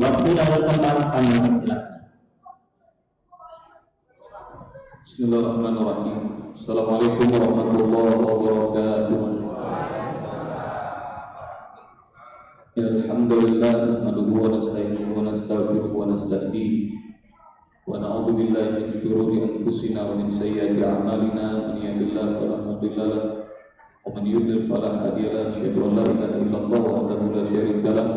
waktu dan tempat pandang silakan. Bismillahirrahmanirrahim. Assalamualaikum warahmatullahi wabarakatuh. Alhamdulillah nahmaduhu wa nasta'inuhu wa nastaghfiruh wa nastahdi wa na'udzu billahi min shururi anfusina wa min sayyiati a'malina man yahdihillahu ومن يضلل فلا هادي له اشهد ان لا اله الا الله وحده لا شريك له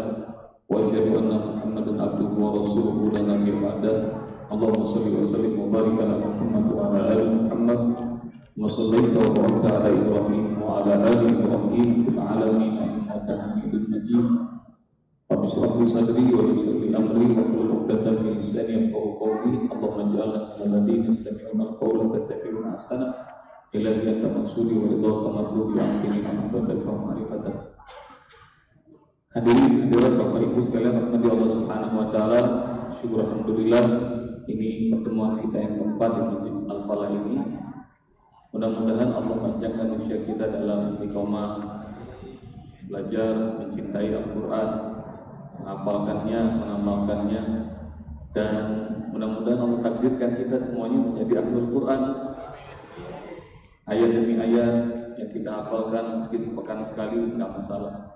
واشهد ان محمدا Muhammadun abduhu wa rasuluhu dan nabi ba'da Allahumma salli wa sallim wa barik ala Muhammad wa ala ali Muhammad. Wa sallaita wa barakta ala Ibrahim wa ala ali Ibrahim fil alamin innaka Hamidum Majid. Rabbi shrah li sadri wa yassir li amri wa hlul 'uqdatam min lisani yafqahu qawli. Allahumma ij'alna min alladziina yastami'una al-qawla fayattabi'una ahsana. Ilahi anta mansuri wa ridhaka matlubi wa akhirina mahabbatan wa ma'rifatan Hadirin hadirat Bapak Ibu sekalian rahmati Allah Subhanahu wa taala. Syukur alhamdulillah ini pertemuan kita yang keempat di Masjid Al-Falah ini. Mudah-mudahan Allah panjangkan usia kita dalam istiqomah belajar mencintai Al-Qur'an menghafalkannya, mengamalkannya dan mudah-mudahan Allah takdirkan kita semuanya menjadi ahlul Quran ayat demi ayat yang kita hafalkan meski sepekan sekali nggak masalah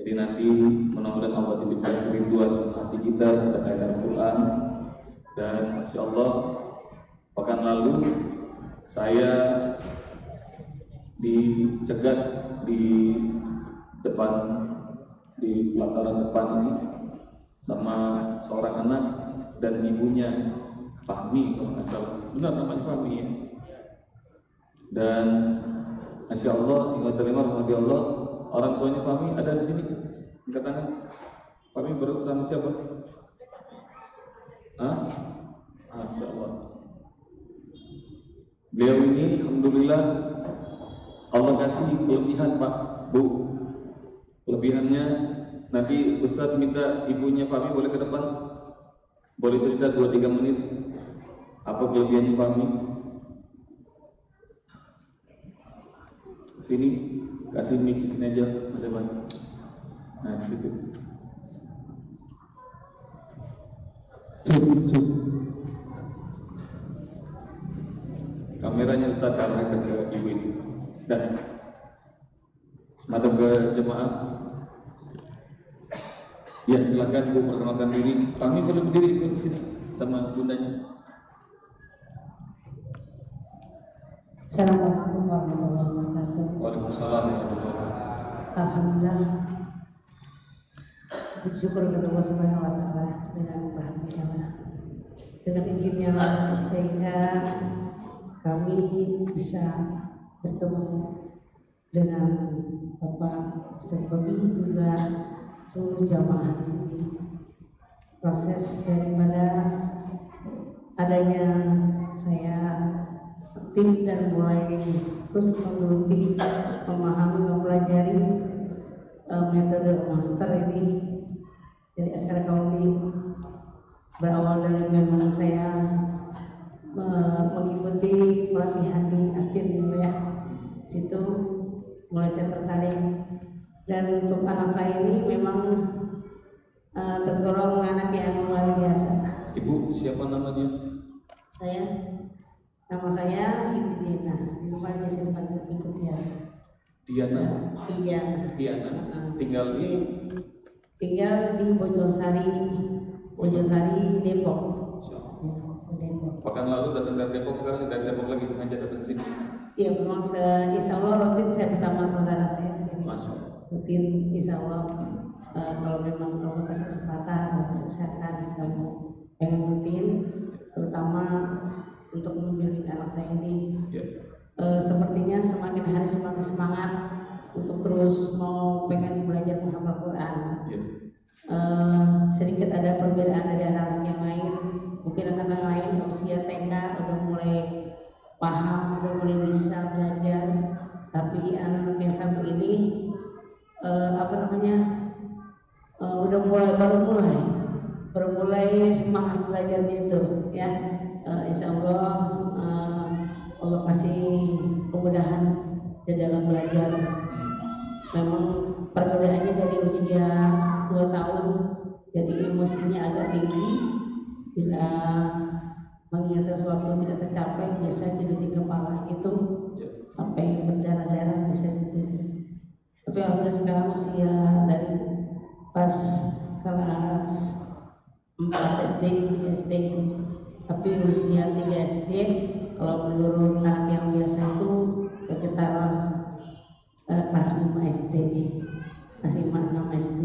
jadi nanti mudah-mudahan Allah titipkan kerinduan hati kita terhadap ayat Al-Quran dan Masya Allah pekan lalu saya dicegat di depan di pelataran depan ini sama seorang anak dan ibunya Fahmi kalau nggak salah. Benar namanya Fahmi ya? Dan Masya Allah ya terima Allah orang tuanya Fahmi ada di sini. Angkat tangan. Fahmi bersama siapa? Hah? Masya Allah beliau ini Alhamdulillah Allah kasih kelebihan Pak. Bu Kelebihannya nanti Ustaz minta ibunya Fahmi boleh ke depan? Boleh cerita 2-3 menit? Apa kelebihannya Fahmi? Sini Kasih mic di sini aja Evan Nah di situ Cuk, cuk. Kameranya Ustaz arahkan ke ibu itu Dan Madam ke jemaah Ya silakan Bu perkenalkan diri. Kami boleh berdiri ikut sini sama bundanya. Assalamualaikum warahmatullahi. Alhamdulillah. Bersyukur kepada Allah Subhanahu wa taala dengan bahagia dengan izinnya sehingga kami bisa bertemu dengan Bapak Ustaz Bobi juga seluruh jamaah di sini. Proses daripada adanya saya tim dan mulai terus menggeluti memahami mempelajari uh, metode master ini dari SKR Kauli berawal dari memang saya uh, mengikuti pelatihan di Astin ya situ mulai saya tertarik dan untuk anak saya ini memang uh, tergolong anak yang luar biasa. Ibu siapa namanya? Saya nama saya Siti Diana. Di dipanggil Ibu Diana. Iya. Diana. Tinggal di tinggal di Bojosari, Bojosari Depok. Ya, Pekan lalu datang dari Depok, sekarang dari Depok lagi sengaja datang sini. Iya, memang se insya Allah rutin saya bersama saudara saya di sini. Masuk rutin insya Allah uh, kalau memang kasih kesempatan kasih kesehatan kamu pengen rutin terutama untuk membimbing anak saya ini yeah. Uh, sepertinya semakin hari semakin semangat untuk terus mau pengen belajar menghafal Quran yeah. Ya. uh, sedikit ada perbedaan dari anak-anak yang lain mungkin anak-anak lain usia TK udah mulai paham udah mulai bisa belajar tapi anak yang satu ini uh, apa namanya uh, udah mulai baru mulai baru mulai semangat belajarnya itu ya uh, insya Allah uh, Allah kasih kemudahan di dalam belajar. Memang perbedaannya dari usia dua tahun jadi emosinya agak tinggi. Bila mengingat sesuatu tidak tercapai biasa jadi di kepala itu ya. sampai berdarah-darah bisa gitu. Tapi alhamdulillah sekarang usia dari pas kelas 4 SD SD tapi usia 3 SD kalau menurut anak yang biasa itu sekitar eh, kelas 5 SD masih 6 SD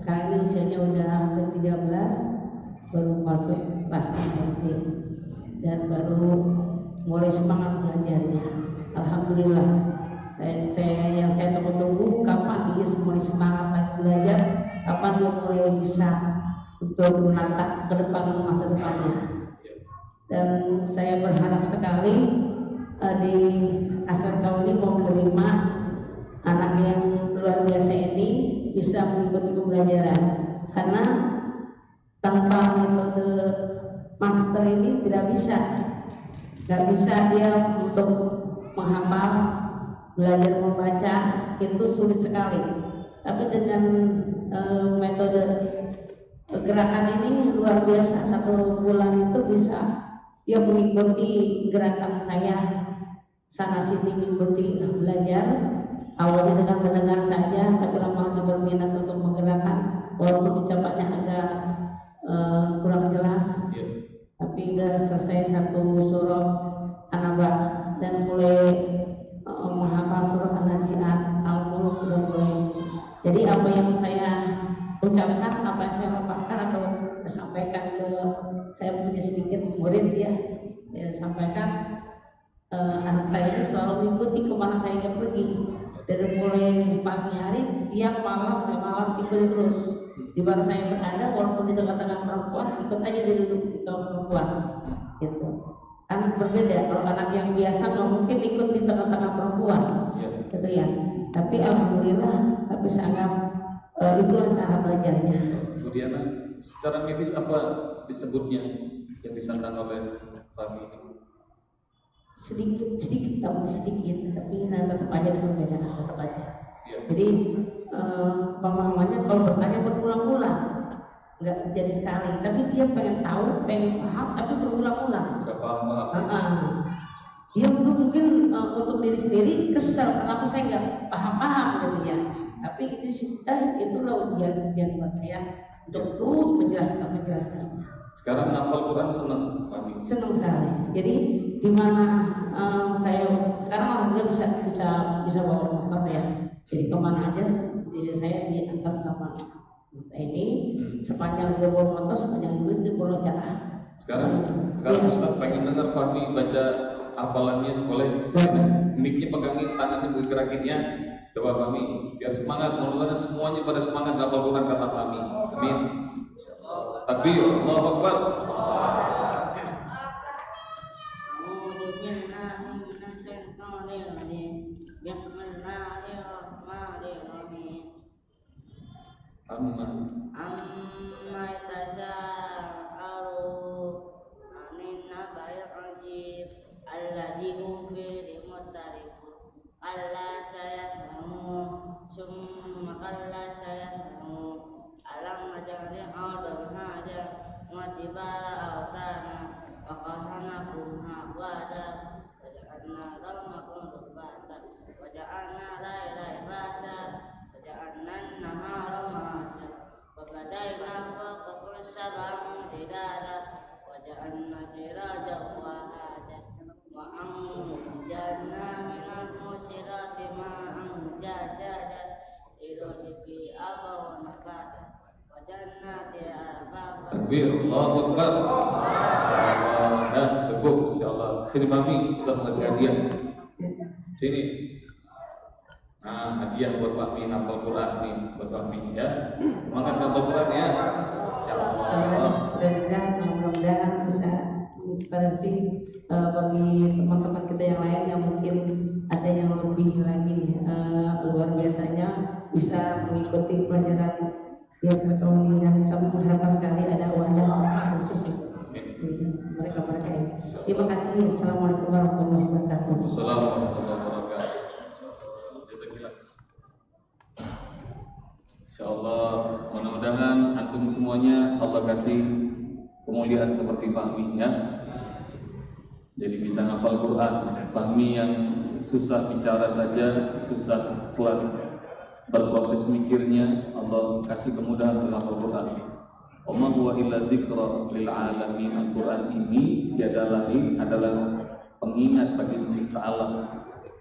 sekarang ini usianya udah hampir 13 baru masuk kelas 6 SD dan baru mulai semangat belajarnya. Alhamdulillah. Saya, saya yang saya tunggu-tunggu kapan dia mulai semangat lagi belajar kapan dia mulai bisa untuk menatap ke depan masa depannya dan saya berharap sekali uh, di asal tahun ini mau menerima anak yang luar biasa ini bisa mengikuti pembelajaran. Karena tanpa metode master ini tidak bisa. Nggak bisa dia untuk menghafal belajar membaca itu sulit sekali. Tapi dengan e, metode gerakan ini luar biasa. Satu bulan itu bisa dia mengikuti gerakan saya. Sana sini mengikuti belajar. Awalnya dengan mendengar saja tapi lama-lama berminat untuk menggerakkan walaupun ucapannya agak uh, kurang jelas. Yeah. tapi udah selesai satu surah anaba dan mulai uh, menghafal surah an-naziat al-mulk sudah mulai. Jadi apa yang saya ucapkan apa yang saya lakukan atau sampaikan ke saya punya sedikit murid ya, ya sampaikan uh, anak saya ini selalu mengikuti ke mana saya ingin pergi. Dari mulai pagi hari siang malam sampai malam ikuti terus. Di mana saya berada walaupun di tengah-tengah perempuan ikut aja dia duduk di tengah perempuan. Gitu. Kan berbeda kalau anak yang biasa nggak mungkin ikut di tengah-tengah perempuan. Ya. gitu ya. Tapi alhamdulillah tapi sangat uh, itulah cara belajarnya. Kemudian secara medis apa disebutnya yang disandang oleh Fahmi ini sedikit sedikit tahu sedikit tapi nah, tetap aja berbeda tetap aja. Ya. jadi uh, pemahamannya kalau bertanya berulang-ulang nggak jadi sekali. Tapi dia pengen tahu pengen paham tapi berulang-ulang. Nggak paham paham. Uh -uh. dia mungkin uh, untuk diri sendiri kesel kenapa saya nggak paham-paham gitu ya. Tapi itu sudah itulah ujian ujian buat saya untuk terus menjelaskan menjelaskan sekarang hafal Quran senang mati. Senang sekali. Jadi di mana uh, saya sekarang alhamdulillah bisa bisa bisa bawa motor ya. Jadi ke mana aja jadi saya diantar sama ini hmm. sepanjang dia bawa motor sepanjang duit dia bawa jalan. Sekarang kalau ya. Ustaz pengen dengar Fahmi baca hafalannya boleh ya. miknya pegangin tangannya bergerakinnya coba Fahmi biar semangat mudah semuanya pada semangat hafal Quran kata Fahmi amin Takbir, Allahu Akbar. Amma Amma yatasaalu anin nabai ajib alladhi hum fihi mutarifun alla sayahlamu summa alla sayahlamu alam najari audam haja matibala autana wakahana kumha wada waja'alna ramakum rubata waja'alna lailai basa waja'alna nahara masa wabadaina faqakun sabang didada waja'alna Takbir, Allah Akbar. Ya, cukup insyaallah. Sini Mami bisa mengasih hadiah. Sini. Nah, hadiah buat Fahmi nafal Quran nih buat Fahmi ya. Semangat nafal Quran ya. Insyaallah. Mudah-mudahan mudah-mudahan bisa menginspirasi uh, bagi teman-teman kita yang lain yang mungkin ada yang lebih lagi uh, luar biasanya bisa mengikuti pelajaran Ya, yang metrongi dan kami berharap sekali ada wadah khusus mereka-mereka iya, ini. Terima kasih. Assalamualaikum warahmatullahi wabarakatuh. Assalamualaikum warahmatullahi wabarakatuh. Insya Allah, mudah-mudahan antum semuanya Allah kasih kemuliaan seperti Fahmi ya. Jadi bisa hafal Quran. Fahmi yang susah bicara saja, susah keluar berproses mikirnya Allah kasih kemudahan untuk hafal Quran Oma huwa illa dzikra lil Al-Quran ini tiada lain adalah pengingat bagi semesta alam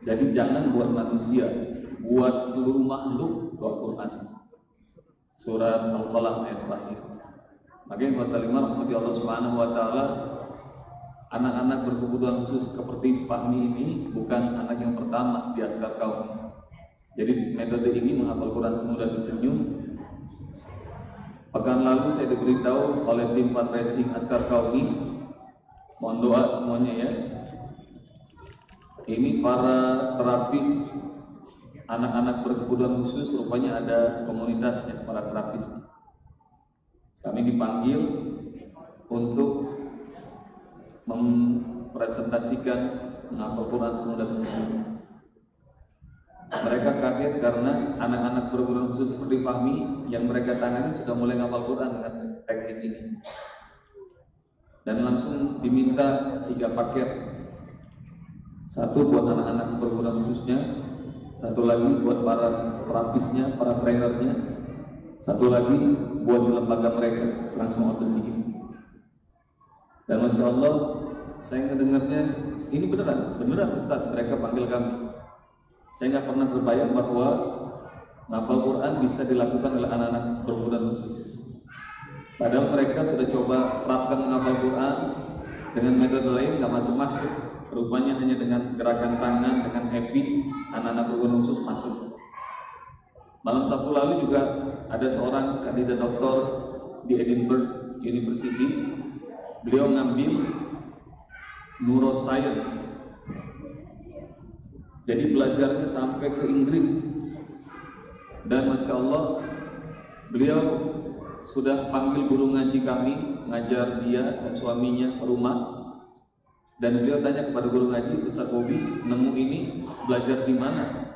jadi jangan buat manusia buat seluruh makhluk doa Quran. Surat Al-Qalam ayat terakhir. Makanya buat terima rahmati Allah Subhanahu wa taala anak-anak berkebutuhan khusus seperti Fahmi ini bukan anak yang pertama di askar kaum. Jadi metode ini menghafal Quran semudah disenyum. Pekan lalu saya diberitahu oleh tim fundraising Askar Kaumi Mohon doa semuanya ya Ini para terapis anak-anak berkebutuhan khusus rupanya ada komunitasnya para terapis. Kami dipanggil untuk mempresentasikan menghafal Quran semua dan Mereka kaget karena anak-anak berkebutuhan khusus seperti Fahmi yang mereka tangani sudah mulai menghafal Quran dengan teknik ini. Dan langsung diminta tiga paket. Satu buat anak-anak berkebutuhan khususnya, satu lagi buat para terapisnya, para trainernya, satu lagi buat lembaga mereka langsung order tiket. Dan masya Allah, saya ngedengarnya ini beneran, beneran Ustaz mereka panggil kami. Saya nggak pernah terbayang bahwa ngafal Quran bisa dilakukan oleh anak-anak berkebutuhan khusus. Padahal mereka sudah coba terapkan menghafal Quran dengan metode lain nggak masuk-masuk. Rupanya hanya dengan gerakan tangan, dengan happy, anak-anak berkebutuhan khusus masuk. Malam Sabtu lalu juga ada seorang kandidat doktor di Edinburgh University. Beliau ngambil neuroscience. Jadi belajarnya sampai ke Inggris. Dan Masya Allah, beliau sudah panggil guru ngaji kami, ngajar dia dan suaminya ke rumah. Dan beliau tanya kepada guru ngaji Ustaz Bobi nemu ini belajar di mana?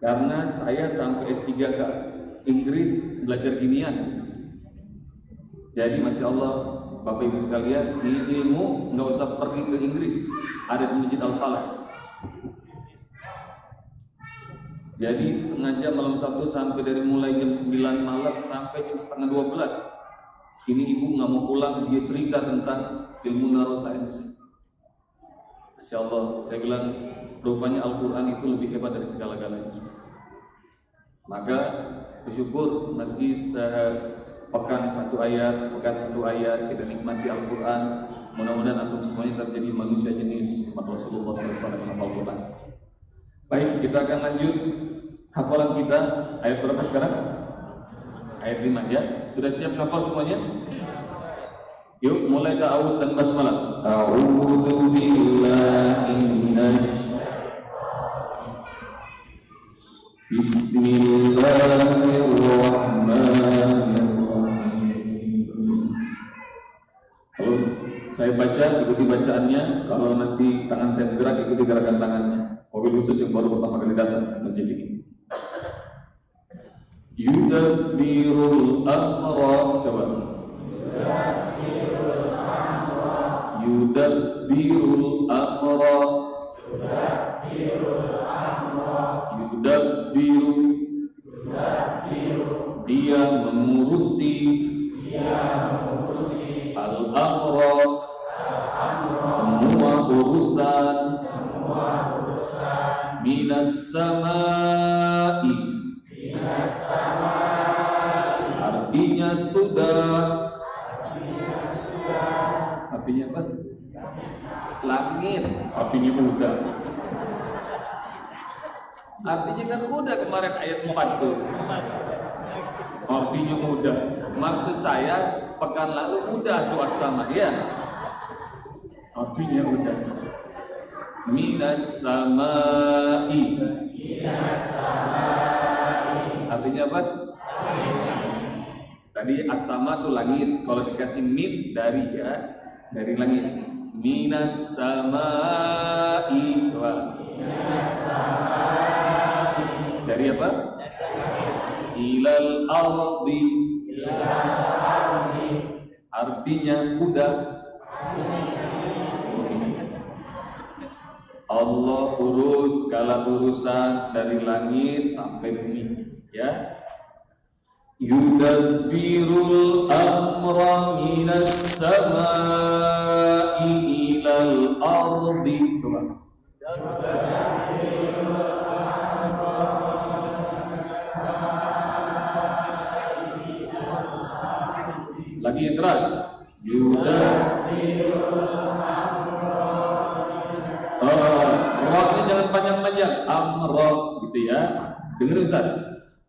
Karena saya sampai S3 ke Inggris belajar ginian. Jadi Masya Allah Bapak Ibu sekalian ini ilmu nggak usah pergi ke Inggris. Ada di Masjid Al-Falah jadi itu sengaja malam Sabtu sampai dari mulai jam 9 malam sampai jam setengah 12 ini ibu nggak mau pulang dia cerita tentang ilmu neuroscience. Masya Allah, saya bilang rupanya Al-Quran itu lebih hebat dari segala-galanya. Maka bersyukur meski sepekan satu ayat, sepekan satu ayat kita nikmati Al-Quran. Mudah-mudahan antum semuanya terjadi manusia jenis Rasulullah SAW dalam Al-Quran. Baik, kita akan lanjut hafalan kita ayat berapa sekarang? Ayat 5 ya. Sudah siap hafal semuanya? Yuk mulai ta'awuz dan basmalah. A'udzu billahi minasy Bismillahirrahmanirrahim. Saya baca ikuti bacaannya, kalau nanti tangan saya bergerak ikuti gerakan tangannya. Mobil khusus yang baru pertama kali datang masjid ini. Yudabbirul amra coba. yudabbirul amra yudabbiru dia mengurusi al-amra semua urusan minas samai artinya sudah Artinya apa? Langit. Artinya muda. Artinya kan udah kemarin ayat 4 tuh. Artinya muda. Maksud saya pekan lalu udah doa sama ya. Artinya udah. Minas samai. Minas samai. Artinya apa? Tadi asama tuh langit, kalau dikasih min dari ya dari langit minas samai coba minas samai dari apa ilal ardi artinya kuda Allah urus segala urusan dari langit sampai bumi ya. Yudabbirul amra minas samai ilal ardi. Coba. Lagi yang keras. Yudabbirul Rohnya jangan panjang-panjang amra gitu ya. Dengar Ustaz.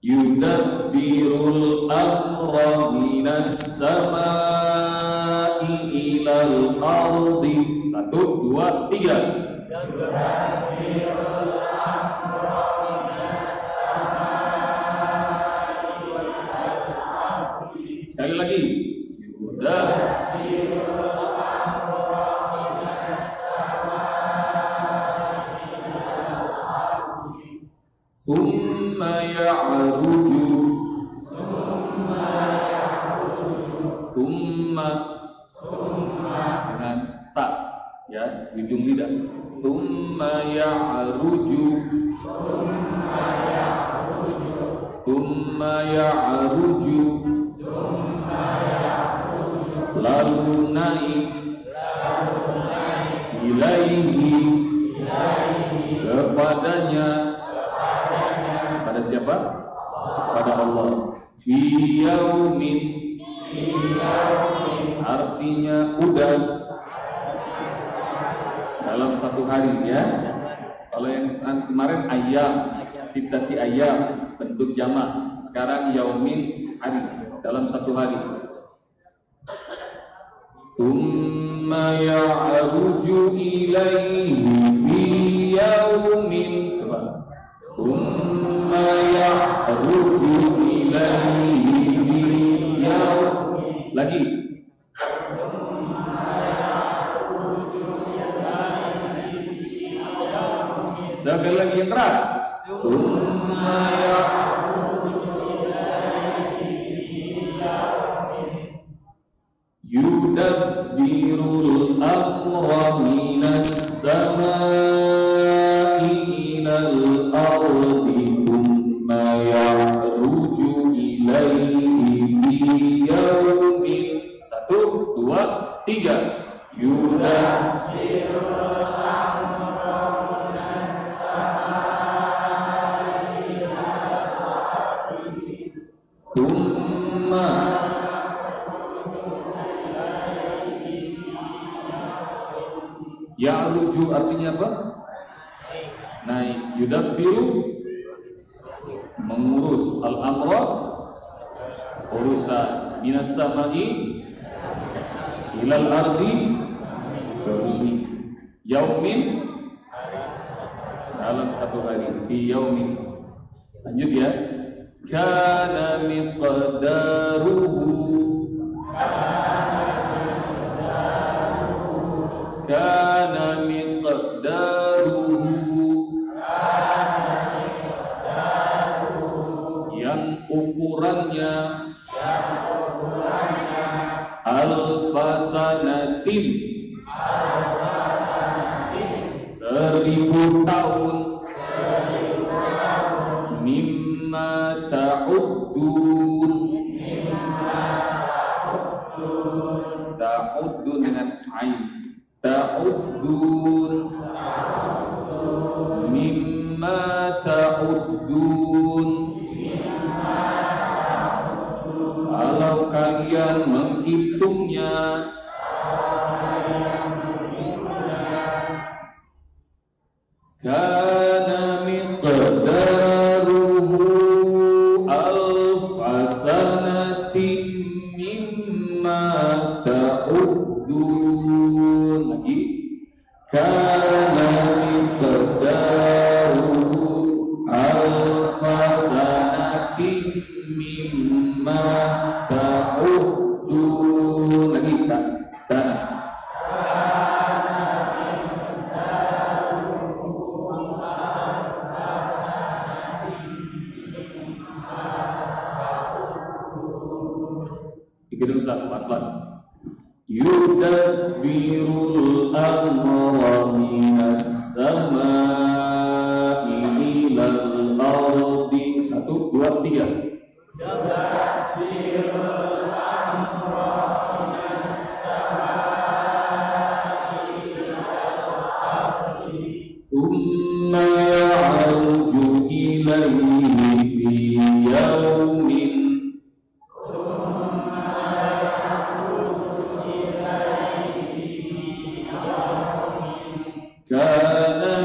Yudabbirul amra minas samai ilal ardi. Satu dua tiga. Sekali lagi. Yudabbirul ثم يعرج ثم dengan tak ya ujung lidah thumma ya'ruju thumma ya'ruju lalu naik ilaihi kepadanya siapa? Kepada Allah. Fi yaumin artinya udah dalam satu hari ya. Kalau yang kemarin ayam, sitati ayam bentuk jamak. Sekarang yaumin hari dalam satu hari. ثم يعرج إليه في يوم coba ثم يخرج إليه في يوم lagi sekali lagi yang keras ثم يدبر الأمر من السماء إلى Minas samai ilal ardi ke bumi. Yaumin dalam satu hari fi yaumin. Lanjut ya. Kana miqdaruhu كان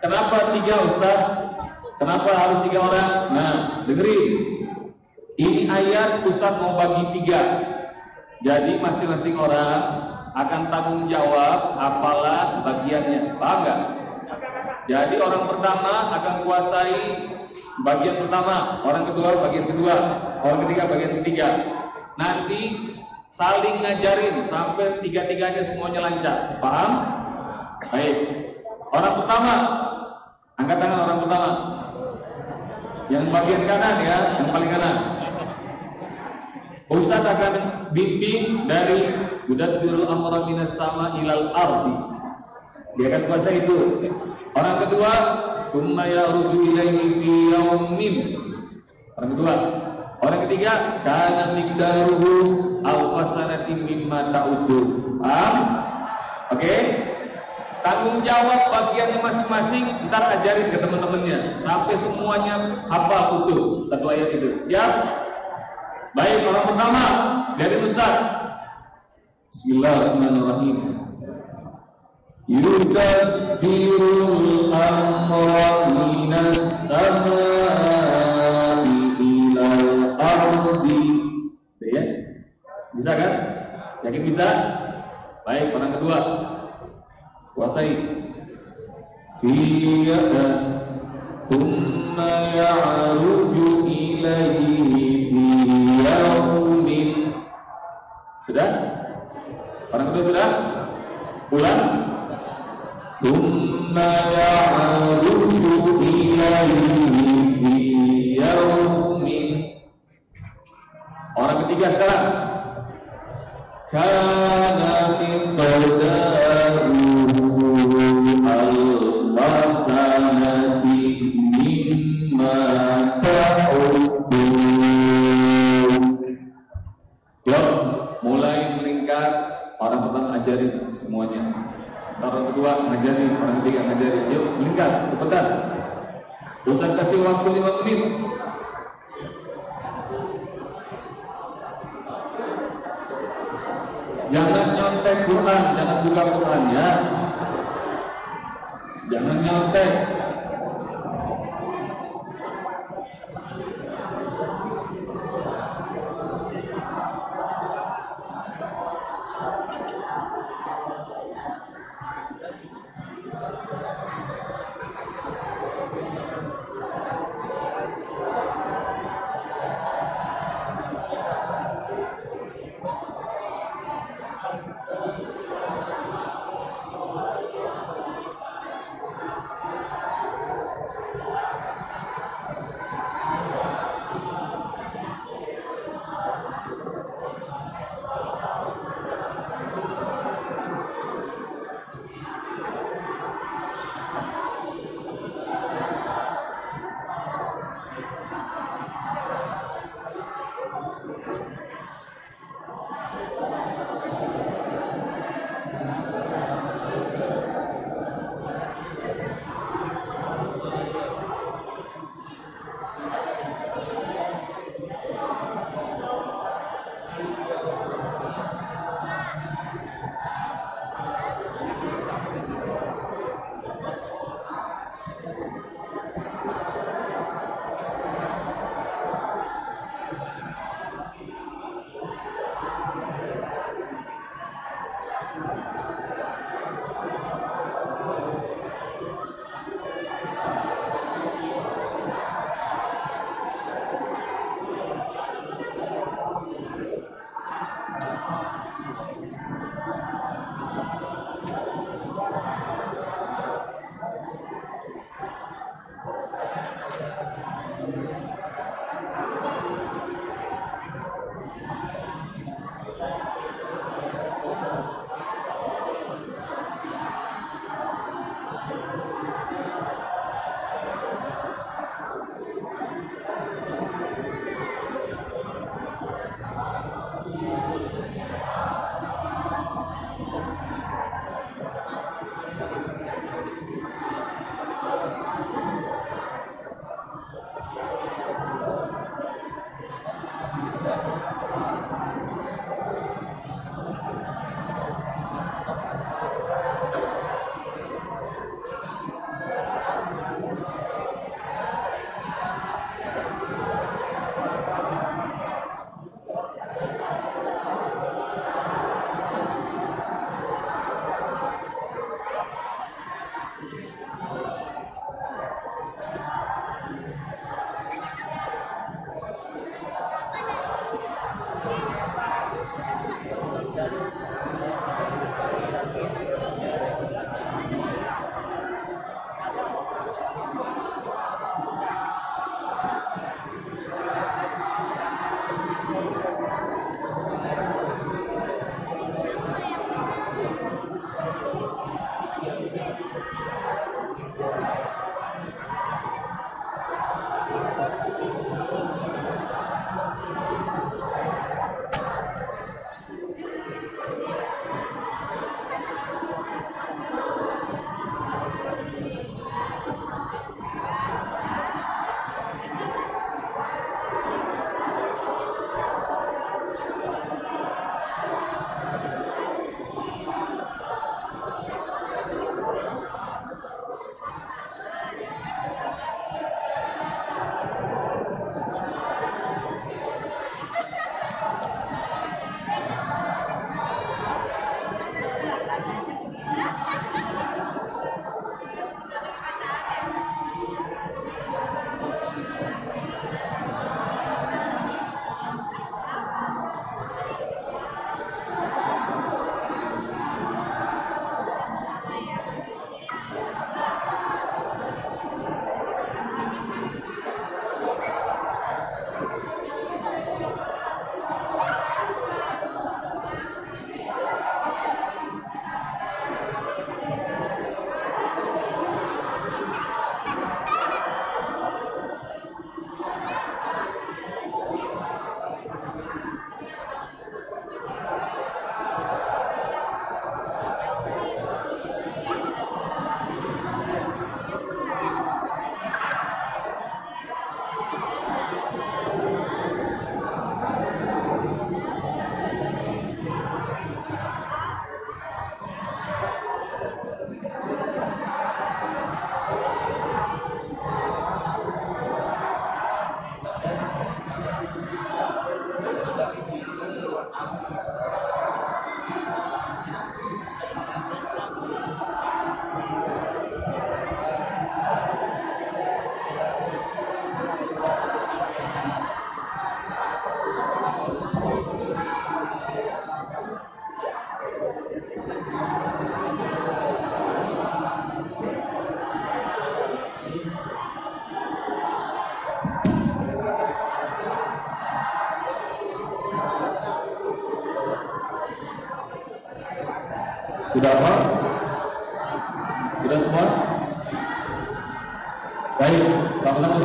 Kenapa tiga Ustaz? Kenapa harus tiga orang? Nah, dengerin. Ini ayat Ustaz mau bagi tiga. Jadi masing-masing orang akan tanggung jawab hafalan bagiannya. Paham nggak? Jadi orang pertama akan kuasai bagian pertama, orang kedua bagian kedua, orang ketiga bagian ketiga. Nanti saling ngajarin sampai tiga-tiganya semuanya lancar. Paham? Baik. Orang pertama, angkat tangan orang pertama. Yang bagian kanan ya, yang paling kanan. Ustaz akan bimbing dari Mudabbirul amra minas sama ilal ardi. Dia akan kuasa itu. Orang kedua, Thumma yaruju ilaihi fi yaumin. Orang kedua. Orang ketiga, kana miqdaruhu alfasanatin mimma ta'udun. Paham? Oke? Tanggung jawab bagiannya masing-masing, ntar ajarin ke teman-temannya sampai semuanya hafal utuh satu ayat itu. Siap? Baik, orang pertama dari Ustaz. Bismillahirrahmanirrahim. Yudabbirul amra minas samai ilal ardi. Ya? Bisa kan? Yakin bisa? Baik, orang kedua. Kuasai. Fi thumma ya'ruju ilaihi fi yaumin. Sudah? Orang kedua sudah? Ulang. Thumma ya'ruju ilaihi fi yaumin. Orang ketiga sekarang. Kana miqdaruhu semuanya. Orang kedua ngajari, orang ketiga ngajari. Yuk, meningkat, cepetan. Ustaz kasih waktu 5 menit. Jangan nyontek Quran, jangan buka Quran ya. Jangan nyontek.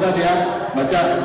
Ustaz ya. Baca.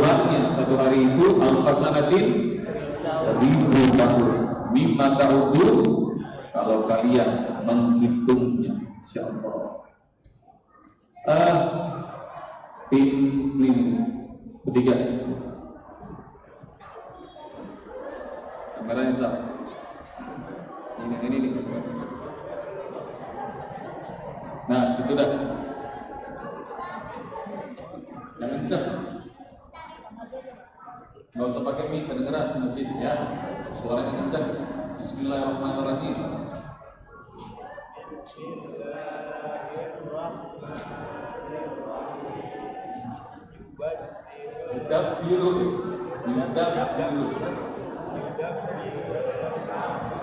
ukurannya satu hari itu alfasanatin seribu tahun. Mimma ta'udun kalau kalian menghitungnya insyaallah. Ah tim tim ketiga kameranya sah ini ini nih nah situ dah jangan cek nggak usah pakai mic kedengeran masjid ya. Suaranya kencang Bismillahirrahmanirrahim. Yudabbiru Yudabbiru Ya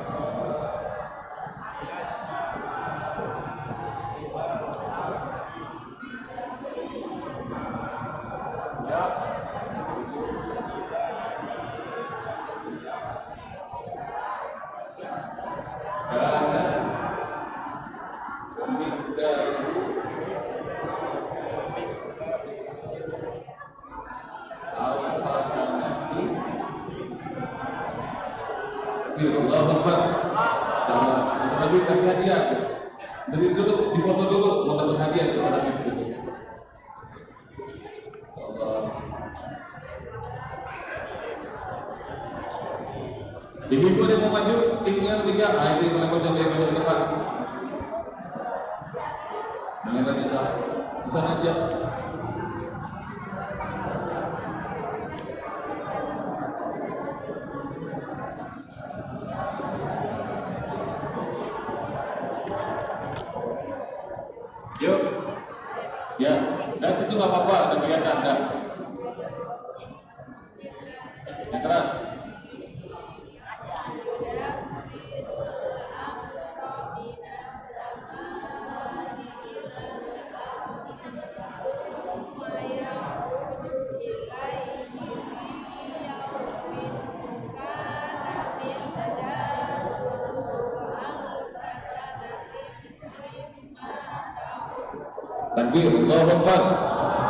Takbir, Allahu Akbar.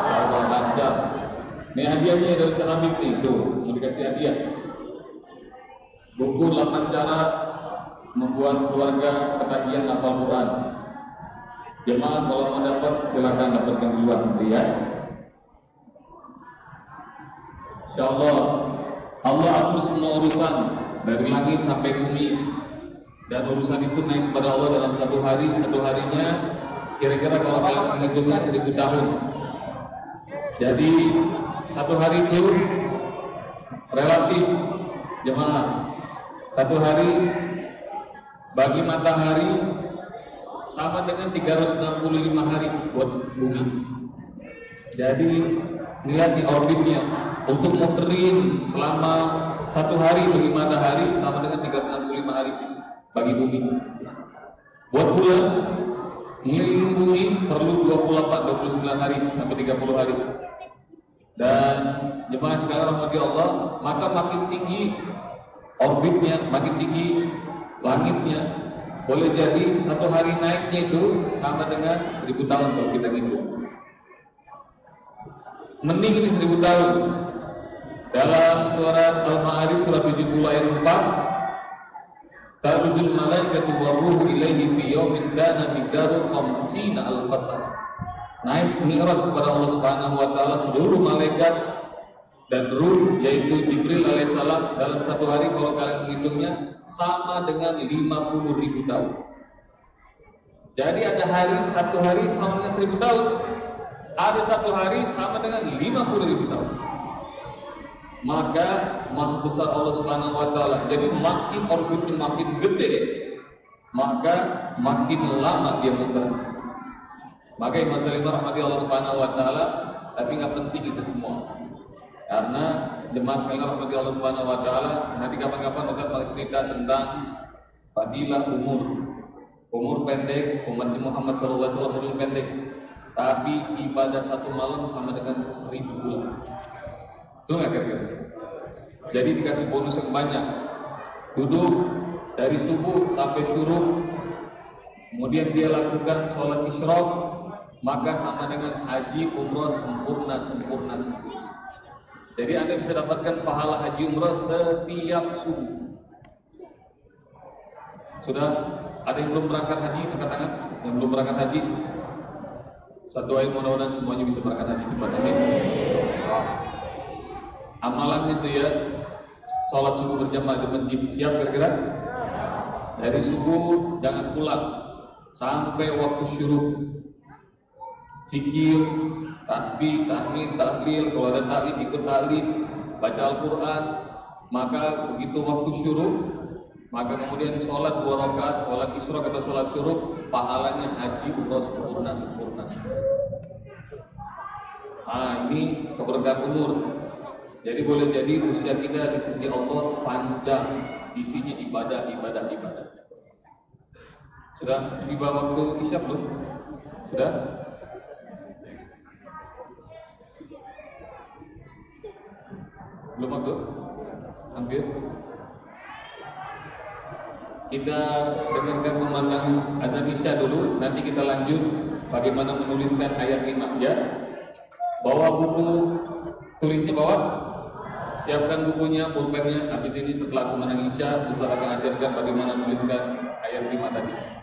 Allah lancar. Ini hadiahnya dari Seramik nih, tuh, mau dikasih hadiah. Buku 8 cara membuat keluarga ketagihan hafal Quran. Jemaah kalau mau dapat silakan dapatkan di luar nanti ya. Insya Allah Allah atur semua urusan dari langit sampai bumi dan urusan itu naik kepada Allah dalam satu hari satu harinya kira-kira kalau kalian menghitungnya seribu tahun. Jadi satu hari itu relatif jemaah. Satu hari bagi matahari sama dengan 365 hari buat bumi jadi lihat di orbitnya. Untuk muterin selama satu hari bagi matahari sama dengan 365 hari bagi bumi. Buat bulan bumi perlu 28 29 hari sampai 30 hari. Dan jemaah sekalian rahmati Allah, maka makin tinggi orbitnya, makin tinggi langitnya, boleh jadi satu hari naiknya itu sama dengan seribu tahun kalau kita hitung. Mending ini seribu tahun. Dalam surat Al-Ma'arij surat 70 ayat 4 Tarujul malaikatu warruhu ilaihi fi yawmin kana miqdaru khamsina alfasana Naik mi'raj kepada Allah Subhanahu wa taala seluruh malaikat dan ruh yaitu Jibril alaihissalam dalam satu hari kalau kalian menghitungnya sama dengan 50 ribu tahun. Jadi ada hari satu hari sama dengan seribu tahun. Ada satu hari sama dengan 50 ribu tahun maka maha besar Allah subhanahu wa ta'ala jadi makin orbitnya makin gede. Maka makin lama dia muter. Maka yang terima rahmati Allah subhanahu wa ta'ala tapi nggak penting itu semua. Karena jemaah sekalian rahmati Allah subhanahu wa ta'ala nanti kapan-kapan Ustaz mau cerita tentang fadilah umur. Umur pendek umat Muhammad SAW umur pendek. Tapi ibadah satu malam sama dengan seribu bulan. Itu nggak kira-kira? Jadi dikasih bonus yang banyak. Duduk dari subuh sampai syuruk, kemudian dia lakukan sholat isyrok, maka sama dengan haji umroh sempurna, sempurna, sempurna. Jadi Anda bisa dapatkan pahala haji umroh setiap subuh. Sudah ada yang belum berangkat haji? Angkat tangan. Yang belum berangkat haji? Satu doain mudah-mudahan semuanya bisa berangkat haji cepat. Amin. Amalan itu ya, sholat subuh berjamaah di masjid. Siap kira-kira? Dari subuh jangan pulang sampai waktu syuruk. Zikir, tasbih, tahmid, tahlil, kalau ada tahlil ikut tahlil, baca Al-Quran, maka begitu waktu syuruk maka kemudian sholat dua rakaat, sholat isyrok atau sholat syuruk, pahalanya haji umroh sempurna. sempurna. Ah ini keberkahan umur. Jadi boleh jadi usia kita di sisi Allah panjang, isinya ibadah, ibadah, ibadah. Sudah tiba waktu isya belum? Sudah? Belum waktu? Hampir? Kita dengarkan pemandang azan isya dulu, nanti kita lanjut bagaimana menuliskan ayat 5 ya. Bawa buku tulisnya bawa. Siapkan bukunya, pulpennya. Habis ini setelah aku menang isya, akan ajarkan bagaimana menuliskan ayat 5 tadi.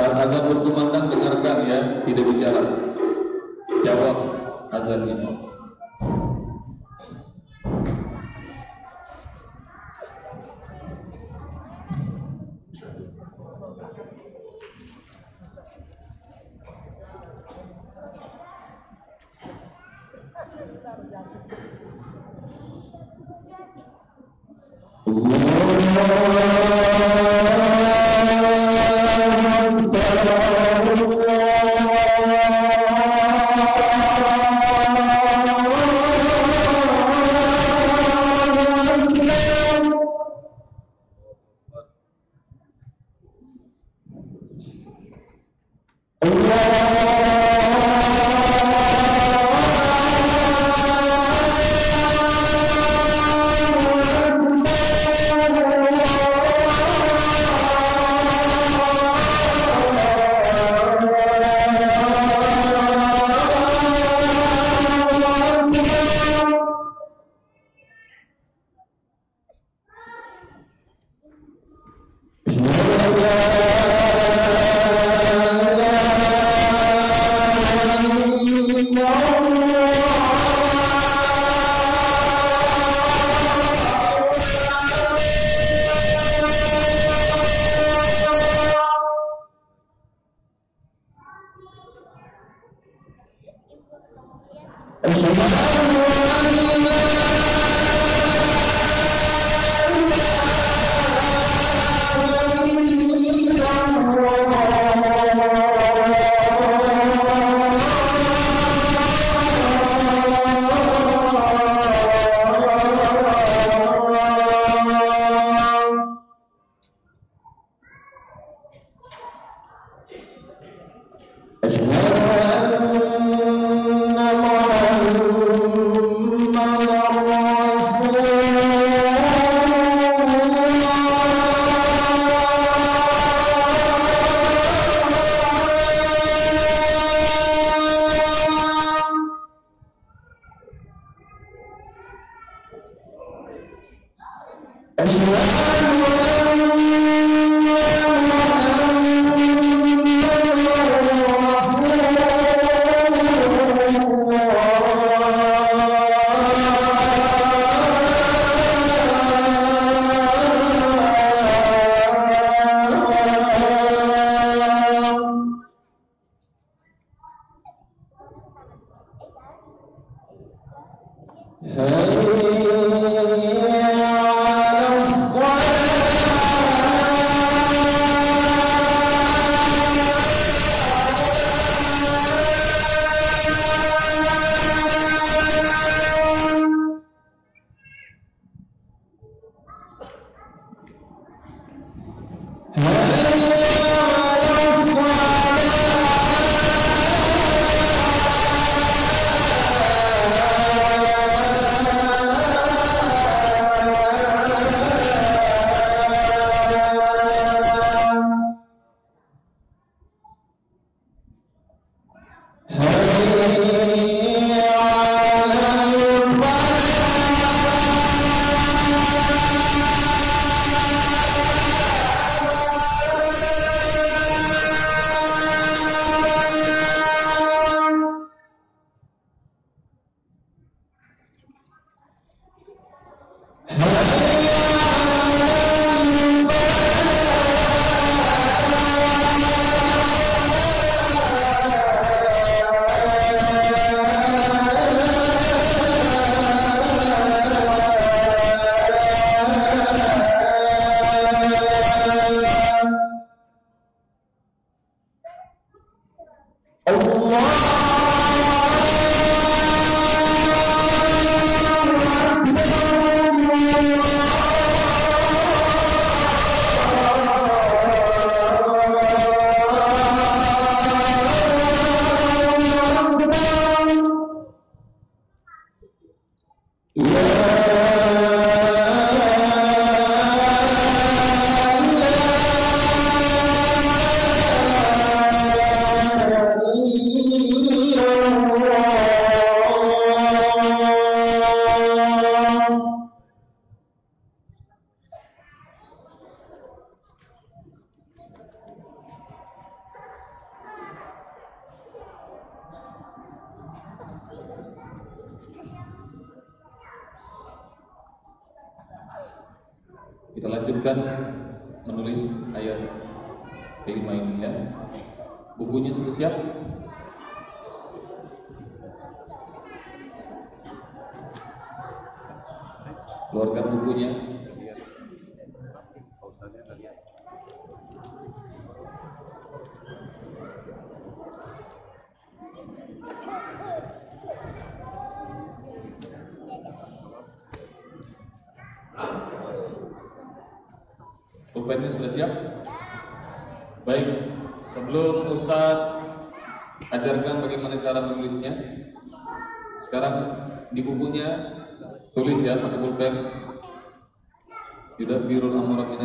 Saat azan berkumandang dengarkan ya, tidak bicara. Jawab azannya. Oh, Allah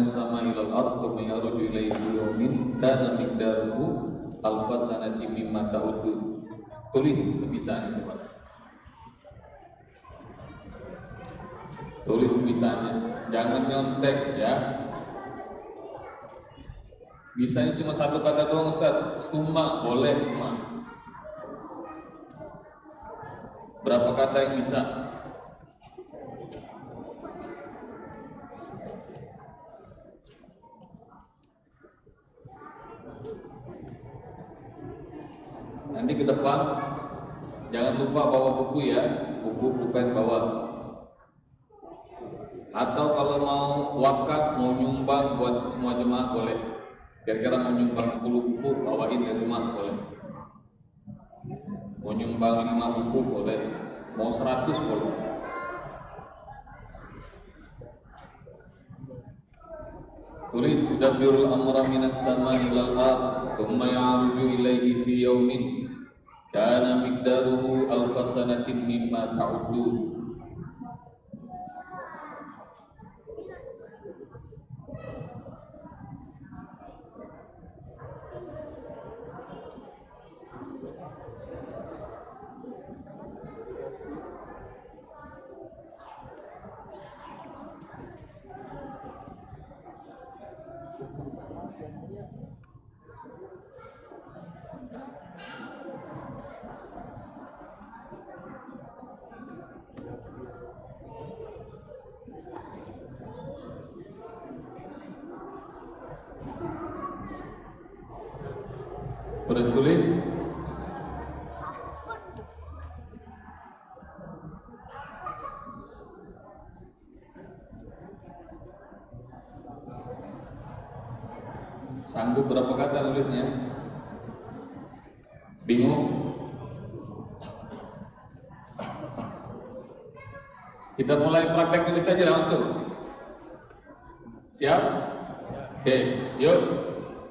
minas sama ilal ardu miyaruju ilaihi yawmin kana miqdaruhu alfasanati mimma ta'udun tulis sebisanya coba. Tulis misalnya jangan nyontek ya. Misalnya cuma satu kata doang Ustaz. Suma boleh semua berapa kata yang bisa? Nanti ke depan jangan lupa bawa buku ya, buku pulpen bawa. Atau kalau mau wakaf, mau nyumbang buat semua jemaah boleh. Kira-kira mau nyumbang 10 buku, bawain dari rumah boleh. Mau nyumbang 5 buku boleh. Mau 100 boleh. Tulis sudah birul amra minas sama ilal ar, thumma ya'ruju ilaihi fi yaumin kana miqdaruhu alfa sanatin mimma ta'uddun Udah tulis? Sanggup berapa kata nulisnya? Bingung? Kita mulai praktek tulis saja langsung. Siap? Oke, yuk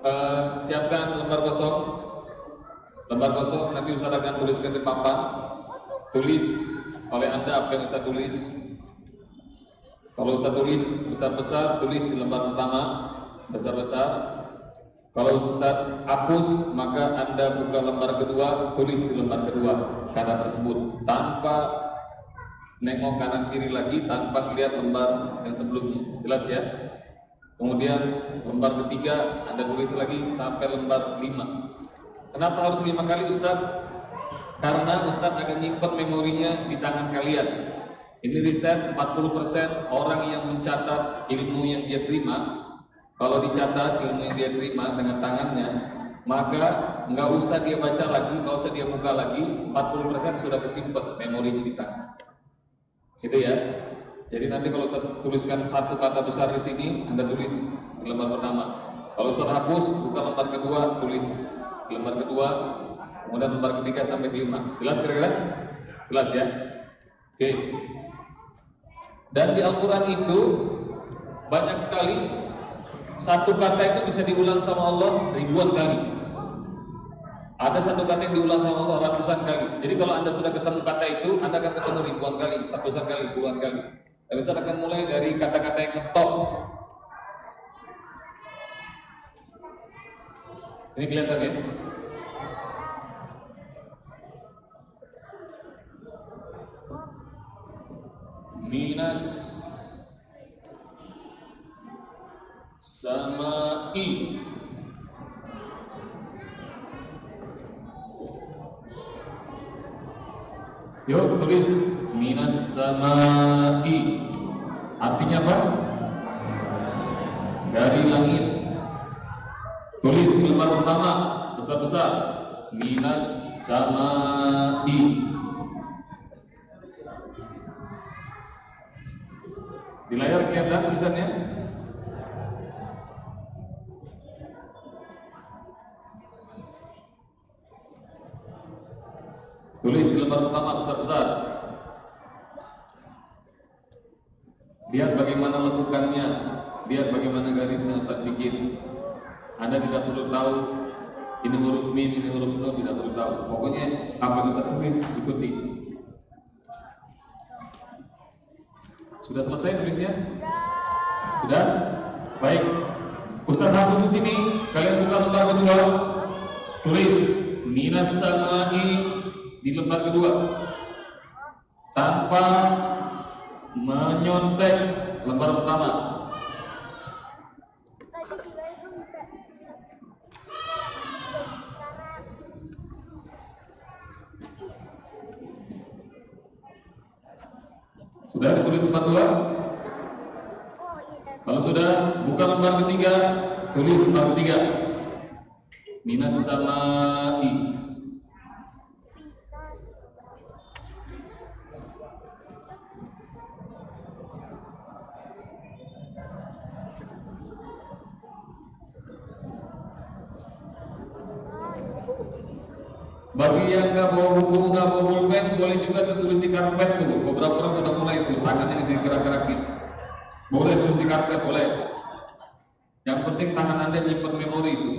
uh, siapkan lembar kosong. Lembar kosong nanti Ustaz akan tuliskan di papan. Tulis oleh Anda apa yang Ustaz tulis. Kalau Ustaz tulis besar-besar, tulis di lembar pertama besar-besar. Kalau Ustaz hapus, maka Anda buka lembar kedua, tulis di lembar kedua kata tersebut tanpa nengok kanan kiri lagi tanpa melihat lembar yang sebelumnya. Jelas ya? Kemudian lembar ketiga Anda tulis lagi sampai lembar lima. Kenapa harus lima kali Ustaz? Karena Ustaz akan nyimpen memorinya di tangan kalian. Ini riset 40% orang yang mencatat ilmu yang dia terima kalau dicatat ilmu yang dia terima dengan tangannya maka nggak usah dia baca lagi, nggak usah dia buka lagi, 40% sudah kesimpan memorinya di tangan. Gitu ya. Jadi nanti kalau Ustaz tuliskan satu kata besar di sini, Anda tulis di lembar pertama. Kalau Ustaz hapus, buka lembar kedua, tulis lembar kedua, kemudian lembar ketiga sampai kelima. Jelas kira-kira? Jelas ya? Oke. Dan di Al-Quran itu banyak sekali satu kata itu bisa diulang sama Allah ribuan kali. Ada satu kata yang diulang sama Allah ratusan kali. Jadi kalau anda sudah ketemu kata itu, anda akan ketemu ribuan kali, ratusan kali, puluhan kali. Dan saya akan mulai dari kata-kata yang ngetop. Ini kelihatan ya? Minas samai Yuk tulis. Minas samai Artinya apa? Dari langit. Tulis di lembar pertama Besar-besar. Minas samai Di layar kelihatan tulisannya? Tulis di lembar pertama besar-besar. Lihat bagaimana lekukannya, lihat bagaimana garisnya Ustaz bikin. Anda tidak perlu tahu ini huruf min, ini huruf nun, tidak perlu tahu. Pokoknya apa yang Ustaz tulis ikuti. Sudah selesai tulisnya? Sudah? Baik. Ustaz hapus di sini. Kalian buka lembar kedua. Tulis minas samai di lembar kedua. Tanpa menyontek lembar pertama. Sudah ditulis lembar dua? Kalau sudah, buka lembar ketiga, tulis lembar ketiga. Minas samai. Bagi yang nggak bawa buku, nggak bawa pulpen, boleh juga tertulis di karpet tuh. Beberapa orang sudah mulai tuh, tangannya digerak-gerakin. Boleh tulis di karpet, boleh. Yang penting tangan anda nyimpan memori itu.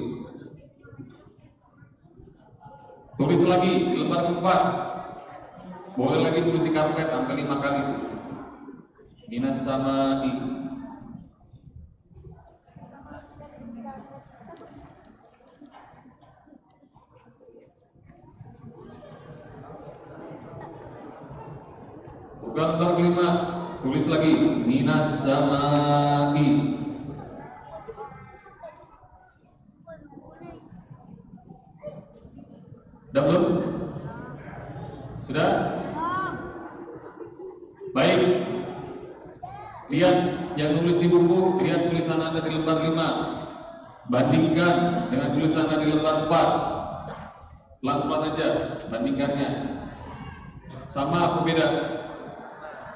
Tulis lagi di lembar keempat. Boleh lagi tulis di karpet sampai lima kali itu. Minas sama lembar kelima, tulis lagi minas samai. Sudah belum? Sudah? Baik. Lihat yang nulis di buku, lihat tulisan Anda di lembar 5. Bandingkan dengan tulisan Anda di lembar 4. Pelan-pelan aja bandingkannya. Sama apa beda?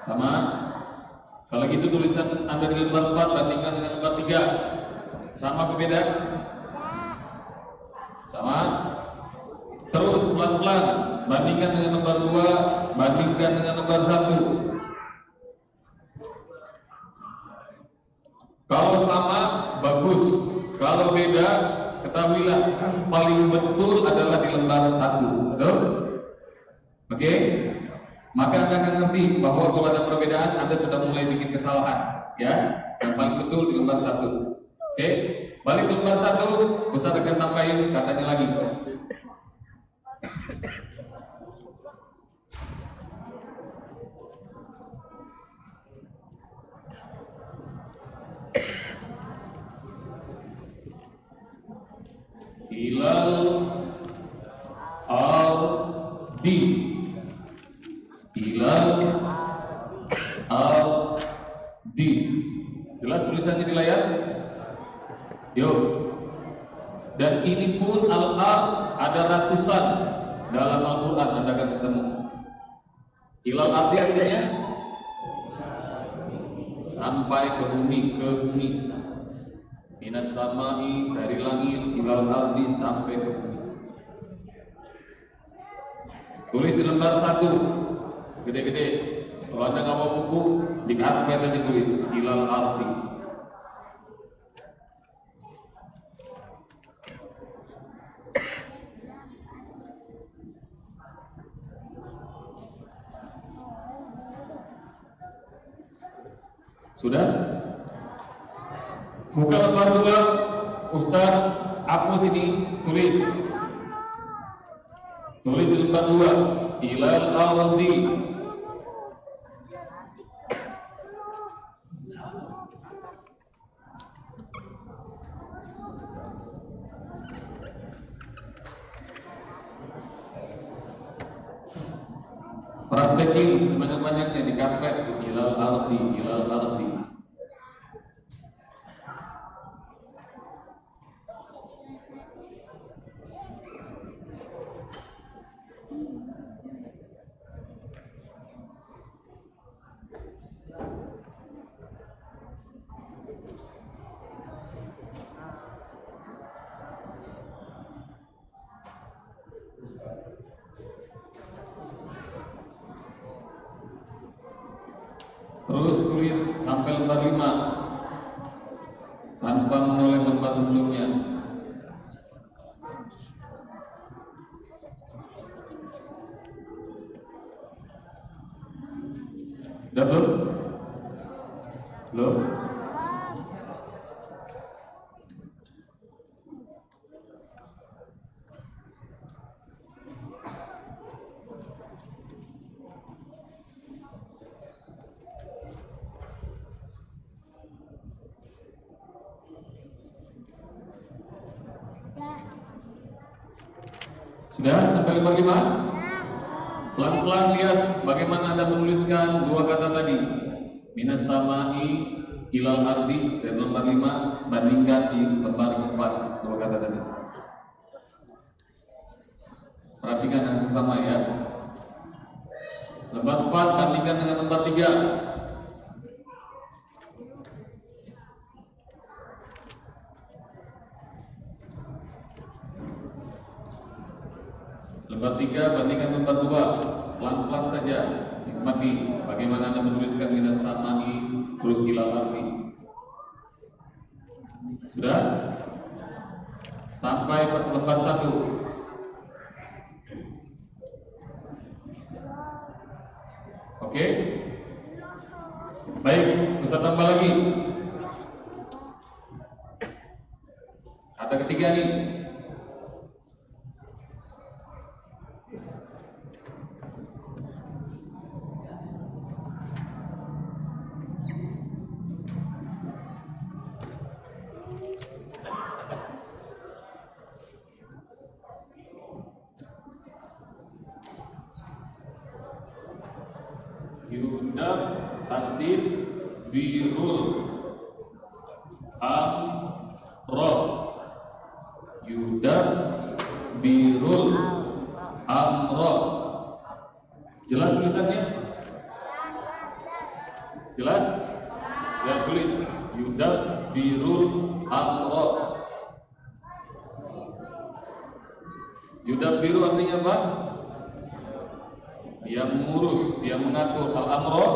Sama? Kalau gitu tulisan Anda di lembar 4 bandingkan dengan lembar 3. Sama apa beda? Sama? Terus pelan-pelan bandingkan dengan lembar 2, bandingkan dengan lembar 1. Kalau sama bagus, kalau beda ketahuilah yang paling betul adalah di lembar 1. Betul? Oke? Okay? Maka Anda akan ngerti bahwa kalau ada perbedaan Anda sudah mulai bikin kesalahan, ya. Yang paling betul di lembar satu. Oke, balik ke lembar satu, Ustaz akan tambahin katanya lagi. Ilal ardi ilal di jelas tulisannya di layar? Yuk. Dan ini pun al ard ada ratusan dalam Al-Quran anda akan ketemu. Ilal ardi artinya? Sampai ke bumi ke bumi. Minas samai dari langit ilal ardi sampai ke bumi. Tulis di lembar satu gede-gede. Kalau anda nggak mau buku di karpet aja tulis hilal arti. Sudah? Buka lembar dua, Ustaz, hapus ini, tulis. Tulis di lembar dua, ilal ardi Praktekin sebanyak-banyaknya di karpet ilal ardi, ilal ardi. Terus tulis sampai lembar 5 tanpa menoleh lembar sebelumnya. Belum? Belum? Sudah sampai lembar lima? Pelan-pelan lihat bagaimana Anda menuliskan dua kata tadi. Minas samai ilal ardi dan lembar lima bandingkan di lembar empat dua kata tadi. Perhatikan dengan sesama ya. Lembar empat bandingkan dengan lembar tiga. Lembar tiga bandingkan lembar dua, pelan-pelan saja. Nikmati bagaimana anda menuliskan minas samai terus ilal arti. Sudah? Sampai lembar satu. Oke? Baik, bisa tambah lagi. Kata ketiga nih, birul amro yudab birul amro jelas tulisannya? Jelas? Ya tulis. Yudab birul amro yudab biru artinya apa? Dia mengurus dia mengatur. Al amro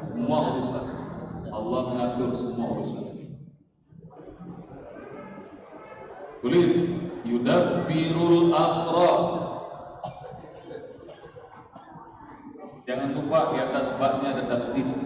semua urusan. Allah mengatur semua urusan. Tulis yudabbirul amra. Jangan lupa di atas baknya ada tasdid.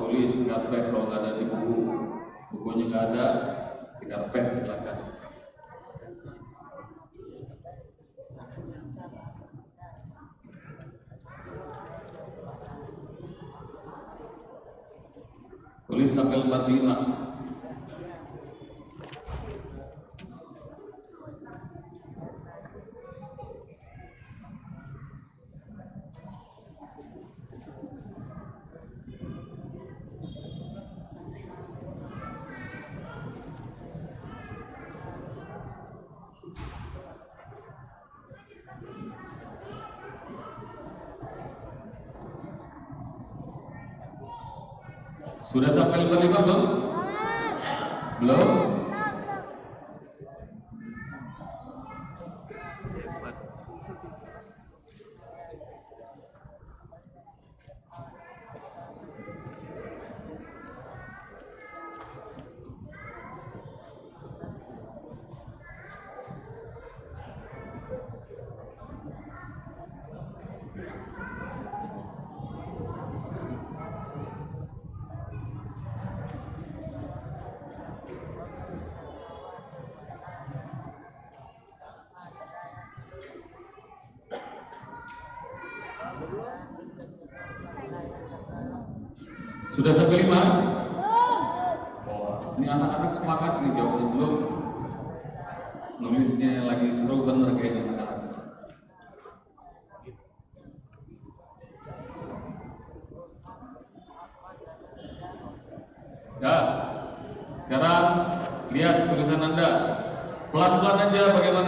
tulis di karpet kalau nggak ada di buku bukunya nggak ada di karpet silakan. Tulis sampai lembar lima Sudah sampai lembar lima belum? Belum?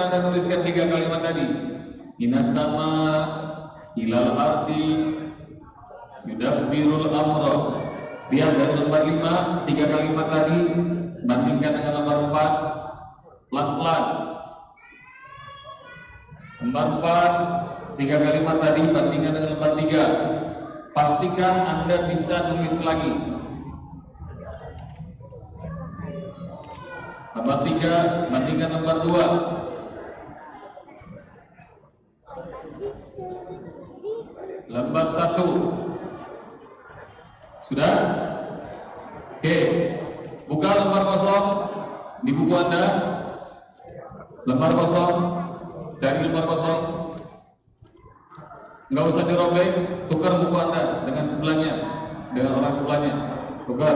Anda nuliskan tiga kalimat tadi. Minas sama ilal arti yudabbirul amra Lihat dari lembar 5, tiga kalimat tadi bandingkan dengan lembar 4 pelan-pelan. Lembar 4, tiga kalimat tadi bandingkan dengan lembar 3. Pastikan Anda bisa tulis lagi. Lembar 3 bandingkan lembar 2. Lembar satu. Sudah? Oke. Buka lembar kosong di buku Anda. Lembar kosong. Dari lembar kosong. Enggak usah dirobek, tukar buku Anda dengan sebelahnya, dengan orang sebelahnya. Tukar.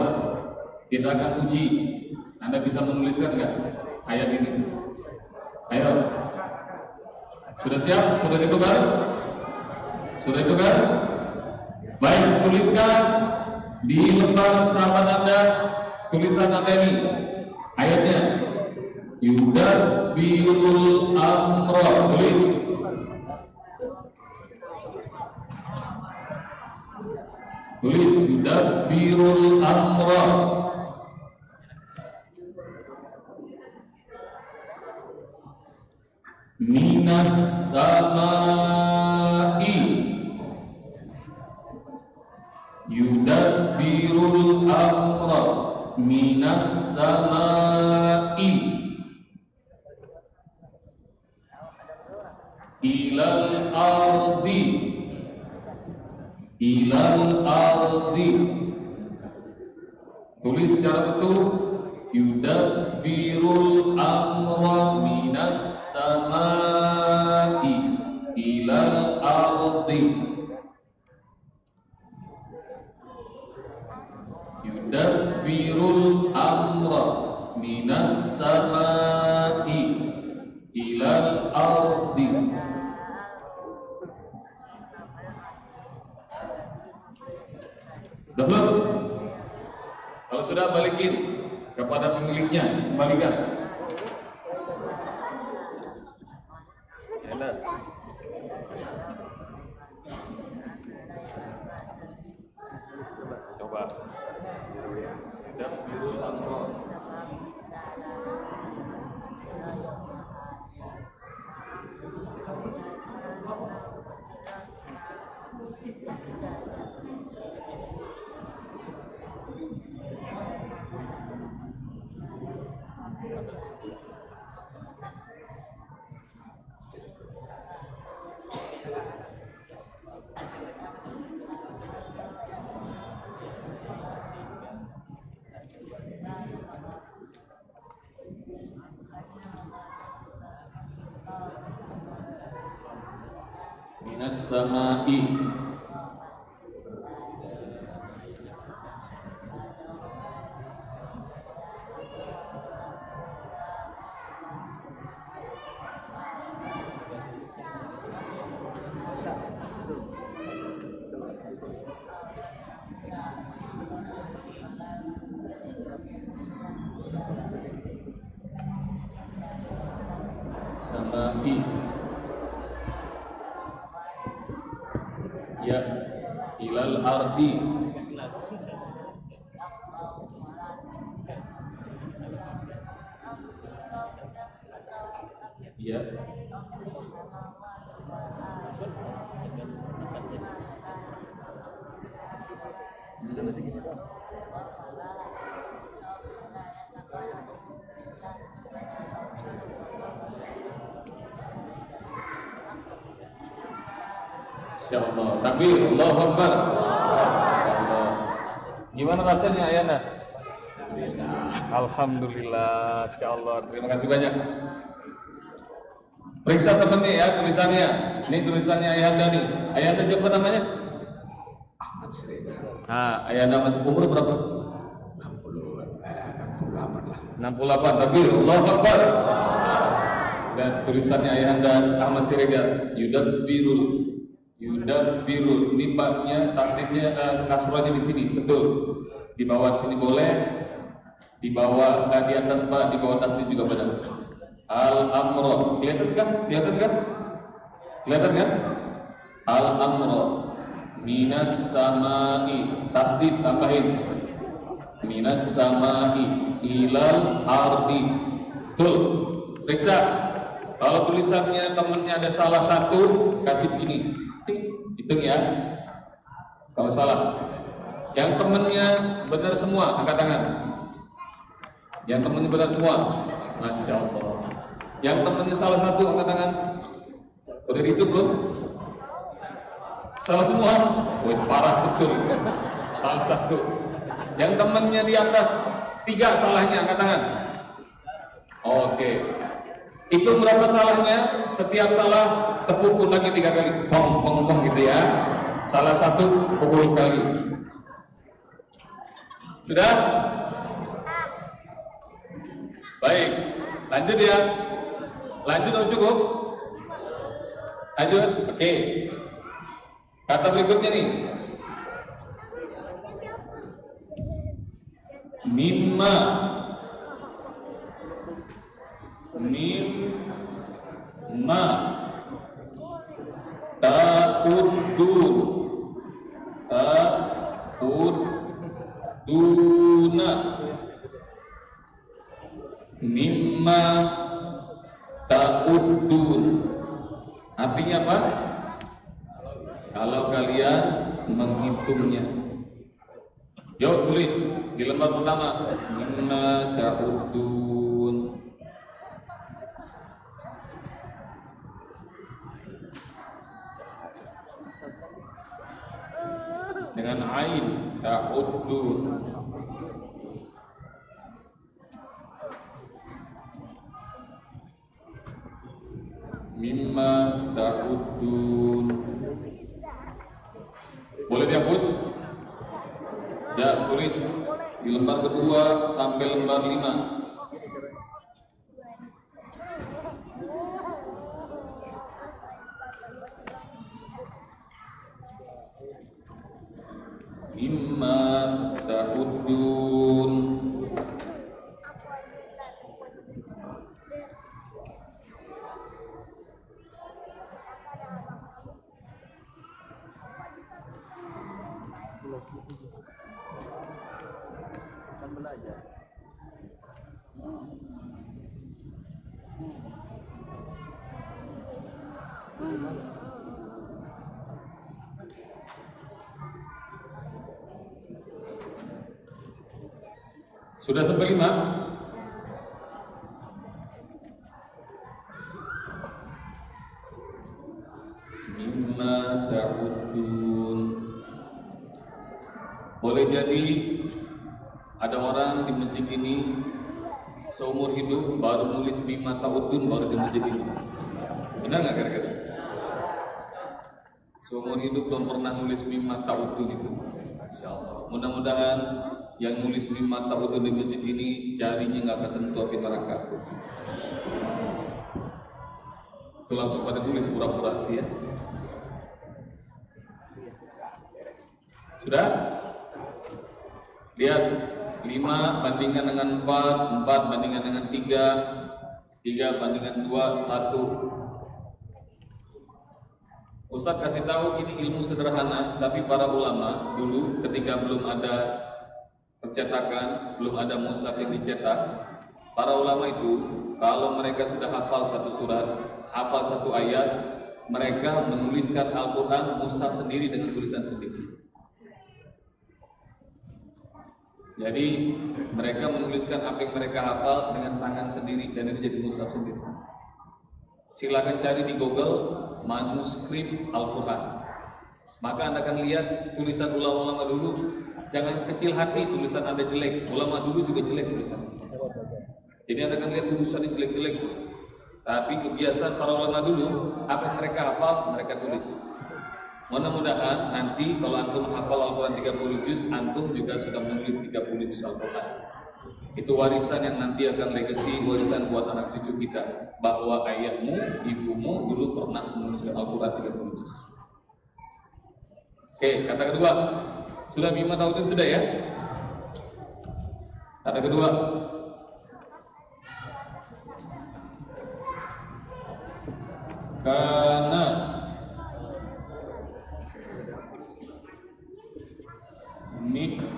Kita akan uji. Anda bisa menuliskan enggak ayat ini? Ayo. Sudah siap? Sudah ditukar? Sudah ditukar? Baik, tuliskan di lembar sahabat Anda tulisan Anda ini ayatnya Yudar birul amro tulis. Tulis Yudar birul amro minas samai yudabbirul amra minas samai ilal ardi ilal ardi. Tulis secara utuh yudabbirul amra minas samai ilal ardi yudabbirul amra minas samai ilal ardi Belum? Kalau sudah balikin kepada pemiliknya, kembalikan. السماء Sampai. Sama'i Insyaallah. Takbir, Allahu Akbar. Gimana rasanya Ayana? Alhamdulillah. Insyaallah. Terima kasih banyak. Periksa temannya ya tulisannya. Ini tulisannya Ayanda nih. Ayanda siapa namanya? Ahmad Siregar. Ah, Ayanda masih umur berapa? 60 eh, 68 lah. 68. Takbir, Allahu Akbar. Dan tulisannya Ayanda Ahmad Siregar, Yudabbirul Yuda biru nipatnya tasdidnya uh, kasrohnya di sini betul di bawah sini boleh di bawah uh, di atas pak di bawah tasdid juga benar al amro kelihatan kan? Kelihatan kan? Kelihatan kan? Al amro minas samai. Tasdid tambahin minas samai. Ilal ardi. Betul. Periksa. Kalau tulisannya temennya ada salah satu kasih begini. Hitung ya. Kalau salah. Yang temennya benar semua, angkat tangan. Yang temennya benar semua. Masya Allah. Yang temennya salah satu, angkat tangan. Udah itu belum? Salah semua. Wih, parah betul. Salah satu. Yang temannya di atas tiga salahnya angkat tangan. Oke. Itu berapa salahnya? Setiap salah tepuk pundaknya tiga kali. Pong, pong, pong gitu ya. Salah satu pukul sekali. Sudah? Baik. Lanjut ya. Lanjut atau cukup? Lanjut. Oke. Kata berikutnya nih. Mimma mimma ta'uddun ta'udduna mimma ta'uddun. Artinya apa? kalau kalian menghitungnya. Yuk tulis di lembar pertama. Mimma ta'uddun. Dengan ain ta'uddun 45 nulis mimma ta'udun baru di masjid ini. Benar nggak kira-kira? Seumur hidup belum pernah nulis mimma ta'udun itu. Insya Allah. Mudah-mudahan yang nulis mimma ta'udun di masjid ini jarinya nggak kesentuh api neraka. Itu langsung pada tulis pura-pura ya. Sudah? Lihat 5 bandingkan dengan 4, 4 bandingkan dengan 3, 3 bandingkan 2, 1. Ustadz kasih tahu ini ilmu sederhana, tapi para ulama dulu ketika belum ada percetakan, belum ada mushaf yang dicetak, para ulama itu kalau mereka sudah hafal satu surat, hafal satu ayat, mereka menuliskan Al-Quran mushaf sendiri dengan tulisan sendiri. Jadi mereka menuliskan apa yang mereka hafal dengan tangan sendiri dan itu jadi mushaf sendiri. Silakan cari di Google manuskrip Al-Quran. Maka Anda akan lihat tulisan ulama-ulama dulu. Jangan kecil hati tulisan Anda jelek. Ulama dulu juga jelek tulisan. Jadi Anda akan lihat tulisannya jelek-jelek. Tapi kebiasaan para ulama dulu Apa yang mereka hafal, mereka tulis Mudah-mudahan nanti kalau Antum hafal Al-Quran 30 juz Antum juga sudah menulis 30 juz Al-Quran itu warisan yang nanti akan legacy warisan buat anak cucu kita bahwa ayahmu, ibumu dulu pernah menuliskan Al-Quran 30 juz. Oke, kata kedua. Sudah lima tahun sudah ya? Kata kedua. Karena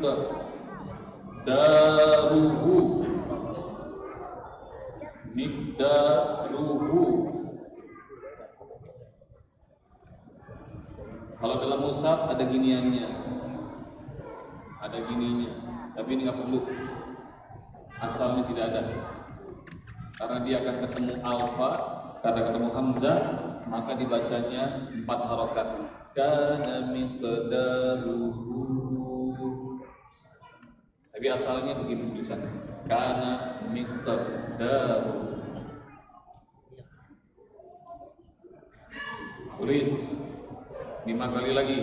miqdar daruhu miqdaruhu Kalau dalam mushaf ada giniannya. Ada gininya. Tapi ini nggak perlu. Asalnya tidak ada. Karena dia akan ketemu alfa, kata ketemu hamzah, maka dibacanya empat harokat. kana miqdaruhu tapi asalnya begini tulisan kana miqdaruhu tulis. Lima kali lagi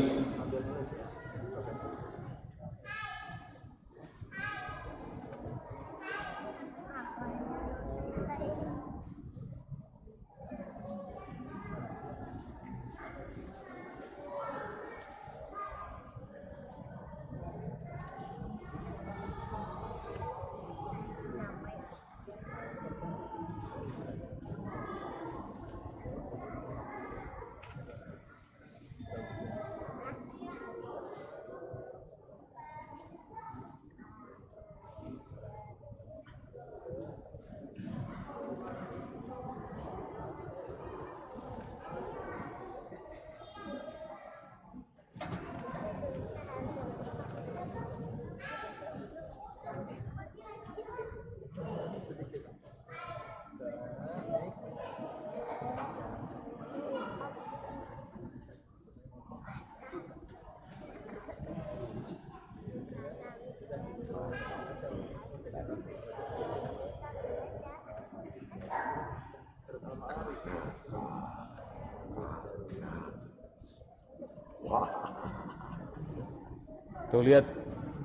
Tuh lihat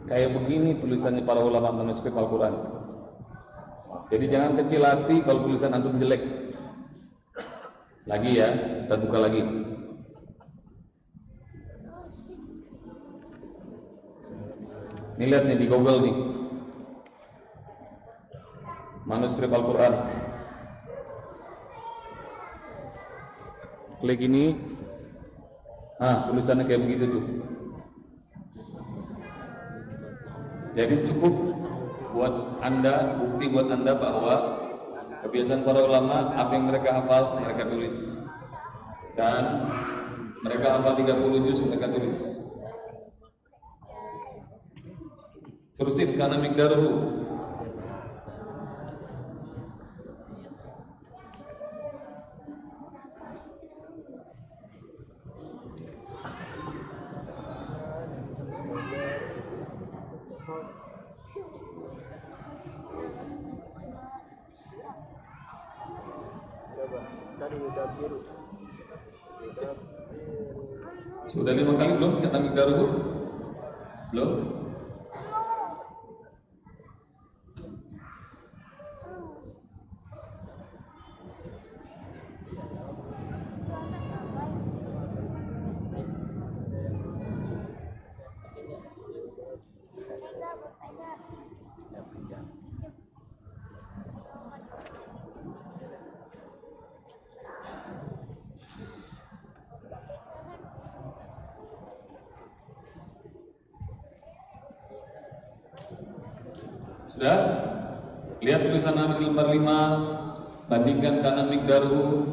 kayak begini tulisannya para ulama manuskrip Al-Quran. Jadi jangan kecil hati kalau tulisan antum jelek. Lagi ya, Ustaz buka lagi. Ini lihat nih di Google nih. Manuskrip Al-Quran. Klik ini. Ah, tulisannya kayak begitu tuh. Jadi cukup buat Anda, bukti buat Anda bahwa kebiasaan para ulama apa yang mereka hafal mereka tulis. Dan mereka hafal 30 juz mereka tulis. Terusin karena migdaruhu. Sudah lima kali belum kata migdaruhu? Belum? Sudah? Tulisan lembar 5 Bandingkan karena migdaru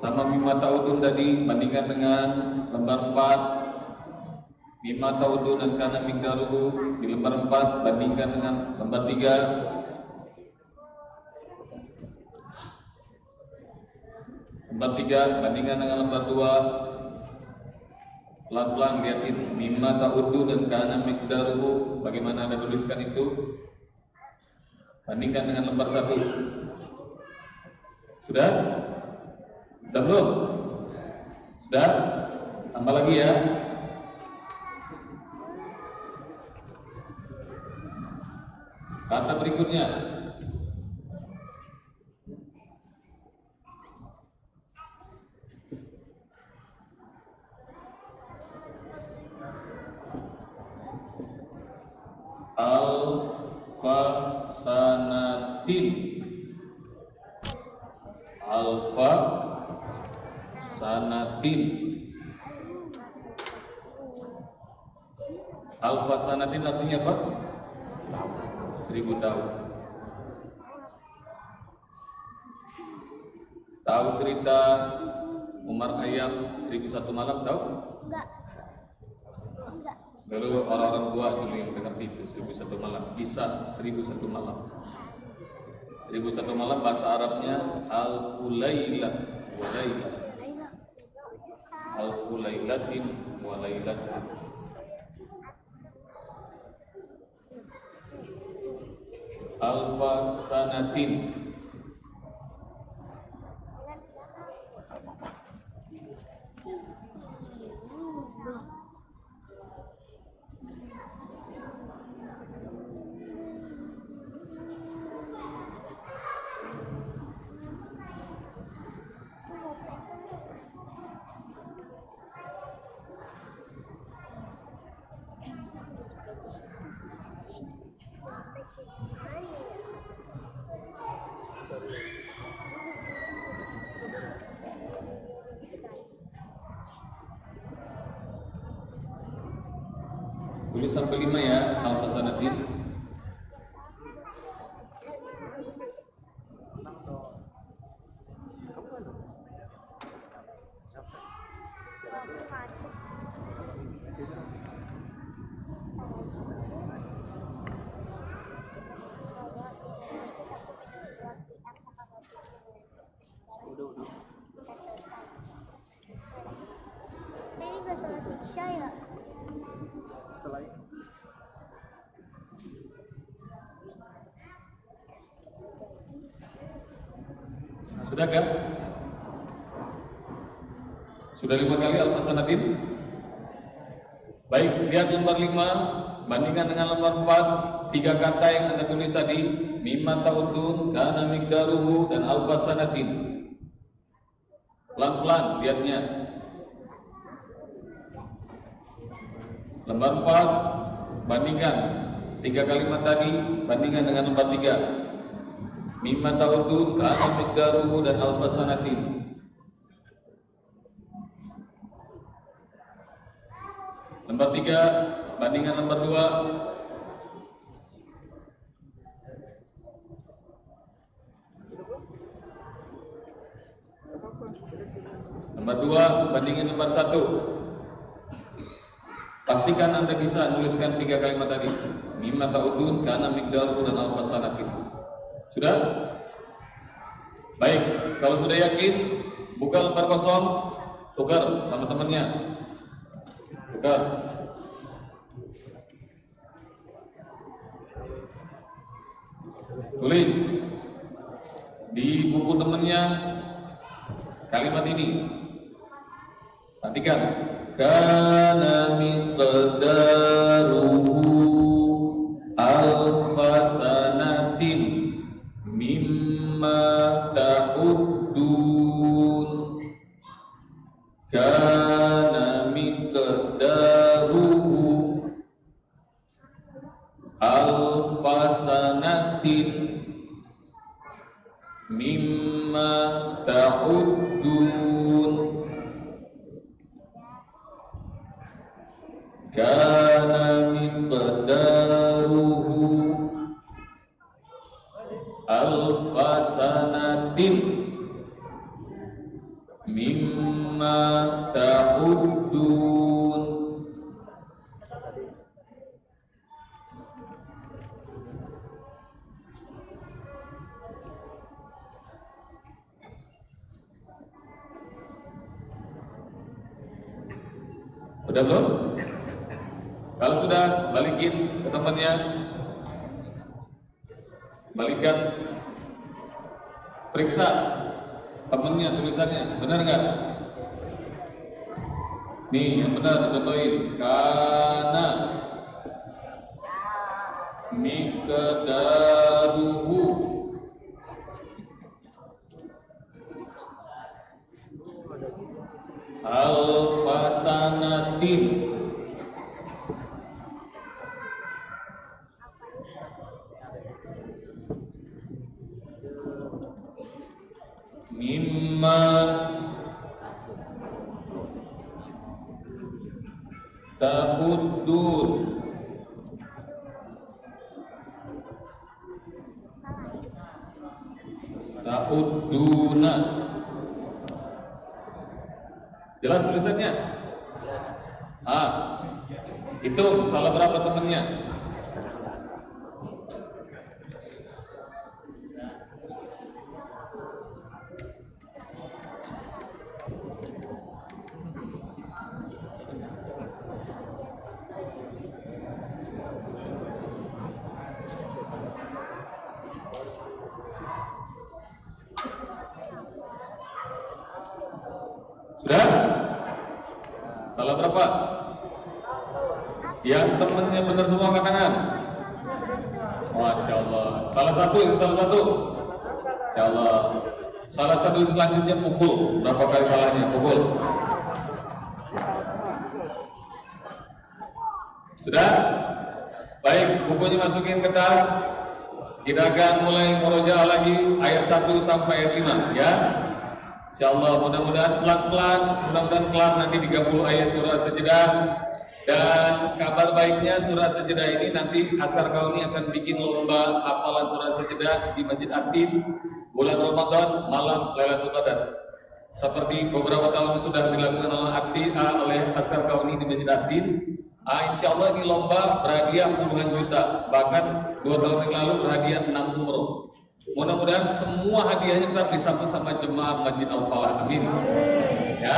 Sama mima ta'udun tadi Bandingkan dengan lembar 4 Mima ta'udun dan karena migdaru Di lembar 4 Bandingkan dengan lembar 3 Lembar 3 bandingkan dengan lembar 2 Pelan-pelan lihatin Mima ta'udu dan kana migdaruhu Bagaimana anda tuliskan itu Bandingkan dengan lembar satu. Sudah? Sudah belum? Sudah? Tambah lagi ya. Kata berikutnya. Alfa sanatin Alfa sanatin Alfa sanatin artinya apa? Seribu tahun Tahu cerita Khayyam Seribu satu malam tahu? Dulu orang-orang tua dulu yang dengar itu seribu satu malam. Kisah seribu satu malam. Seribu satu malam bahasa Arabnya Al-Fulailah Walailah alfu lailatin wa lailatin alfa sanatin Tulis sampai lima ya, alfa sanatin. Ini gak salah Isya ya? Sudahkah? Sudah lima kali alfa sanatin? Baik, lihat lembar lima Bandingkan dengan lembar empat. Tiga kata yang anda tulis tadi Mimma ta'udun, kana migdaruhu Dan alfa sanatin Pelan-pelan lihatnya. Lembar empat Bandingkan. Tiga kalimat tadi Bandingkan dengan lembar tiga Mimma ta'udun, kana migdaruhu Dan alfa sanatin Lembar tiga bandingan lembar dua. Lembar dua bandingin lembar satu. Pastikan anda bisa nuliskan tiga kalimat tadi. Mimma ta'udun kana migdaruhu dan alfa sanatin. Sudah? Baik, kalau sudah yakin, buka lembar kosong, tukar sama temannya. Tukar. Tulis di buku temannya kalimat ini. Nantikan. Kana miqdaruhu Kita akan mulai meroja lagi ayat 1 sampai ayat 5 ya. Insyaallah mudah-mudahan pelan-pelan, mudah-mudahan kelar nanti 30 ayat surah Sajdah. Dan kabar baiknya surah Sajdah ini nanti Askar Kauni akan bikin lomba hafalan surah Sajdah di Masjid Atin bulan Ramadan malam Lailatul Qadar. Seperti beberapa tahun sudah dilakukan oleh Atin, oleh Askar Kauni di Masjid Atin, Ah, insya Allah ini lomba berhadiah puluhan juta. Bahkan dua tahun yang lalu berhadiah enam umroh. Mudah-mudahan semua hadiahnya tetap disambut sama jemaah Masjid Al Falah. Amin. Ya,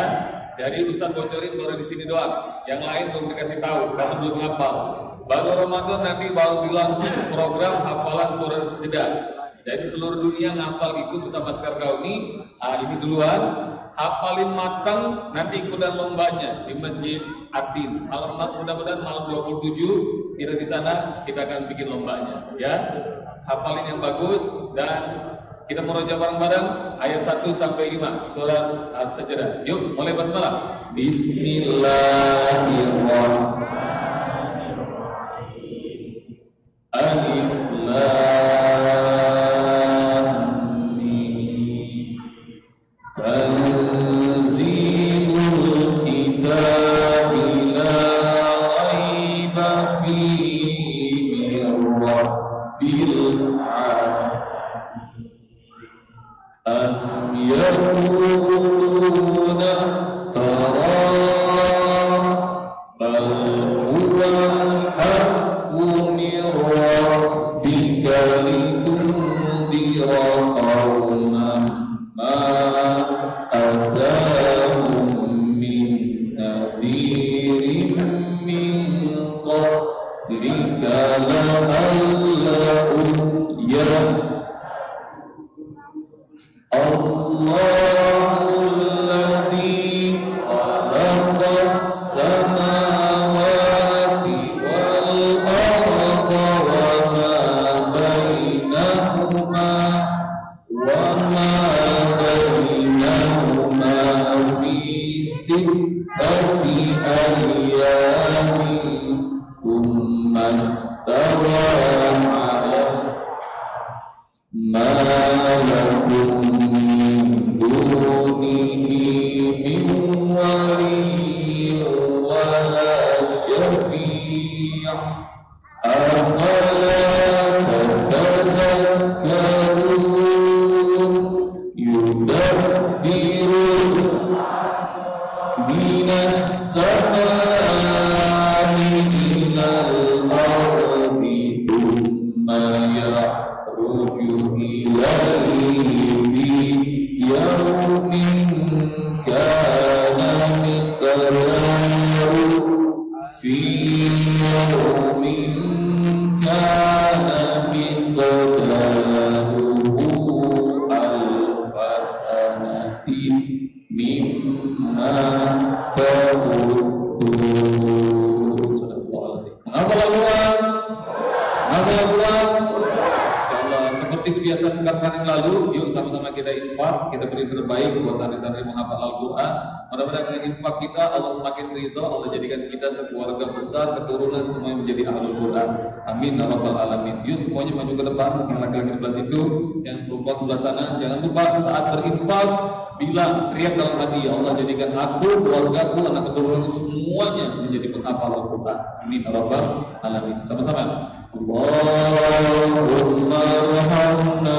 jadi Ustadz bocorin baru di sini doang. Yang lain belum dikasih tahu karena belum hafal. Baru Ramadan nanti baru dilaunching program hafalan surah sejedah. Jadi seluruh dunia ngafal ikut bersama Sekar Kauni. Ah, ini duluan hafalin matang nanti ikutan lombanya di Masjid Atin. Kalau mudah-mudahan malam 27 kita di sana kita akan bikin lombanya ya. Hafalin yang bagus dan kita meroja bareng-bareng ayat 1 sampai 5 surat As-Sajdah. Yuk, mulai basmalah. Bismillahirrahmanirrahim. Alif Lam يعرج إليه في يوم kita beri terbaik buat santri-santri menghafal Al-Quran. Mudah-mudahan dengan infak kita Allah semakin ridho Allah jadikan kita sekeluarga besar keturunan semua yang menjadi ahlul Quran. Amin ya rabbal alamin. Yuk semuanya maju ke depan yang laki-laki sebelah situ yang perempuan sebelah sana. Jangan lupa saat berinfak bilang teriak dalam hati ya Allah jadikan aku keluargaku anak keturunan semuanya menjadi penghafal Al-Quran. Amin ya rabbal alamin. Sama-sama. Allahumma arhamna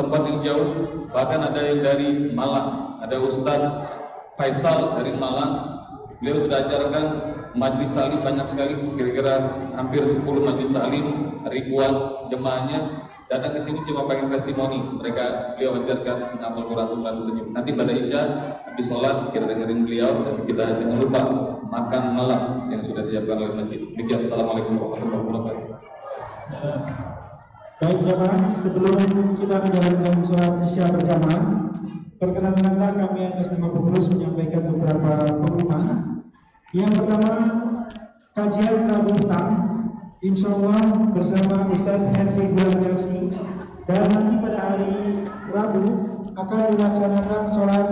tempat yang jauh Bahkan ada yang dari Malang. Ada Ustadz Faisal dari Malang. Beliau sudah ajarkan majlis salim banyak sekali Kira-kira hampir 10 majlis salim Ribuan jemaahnya. Datang ke sini cuma pengen testimoni. Mereka beliau ajarkan menghafal Quran sembilan senyum nanti pada isya habis sholat kita dengerin beliau dan kita jangan lupa makan malam yang sudah disiapkan oleh masjid. Demikian. Assalamualaikum warahmatullahi wabarakatuh Baik jemaah, sebelum kita menjalankan sholat isya berjamaah, perkenankanlah kami atas nama pengurus menyampaikan beberapa pengumuman. Yang pertama, kajian Rabu petang Insya Allah bersama Ustadz Henry Gulanelsi dan nanti pada hari Rabu akan dilaksanakan sholat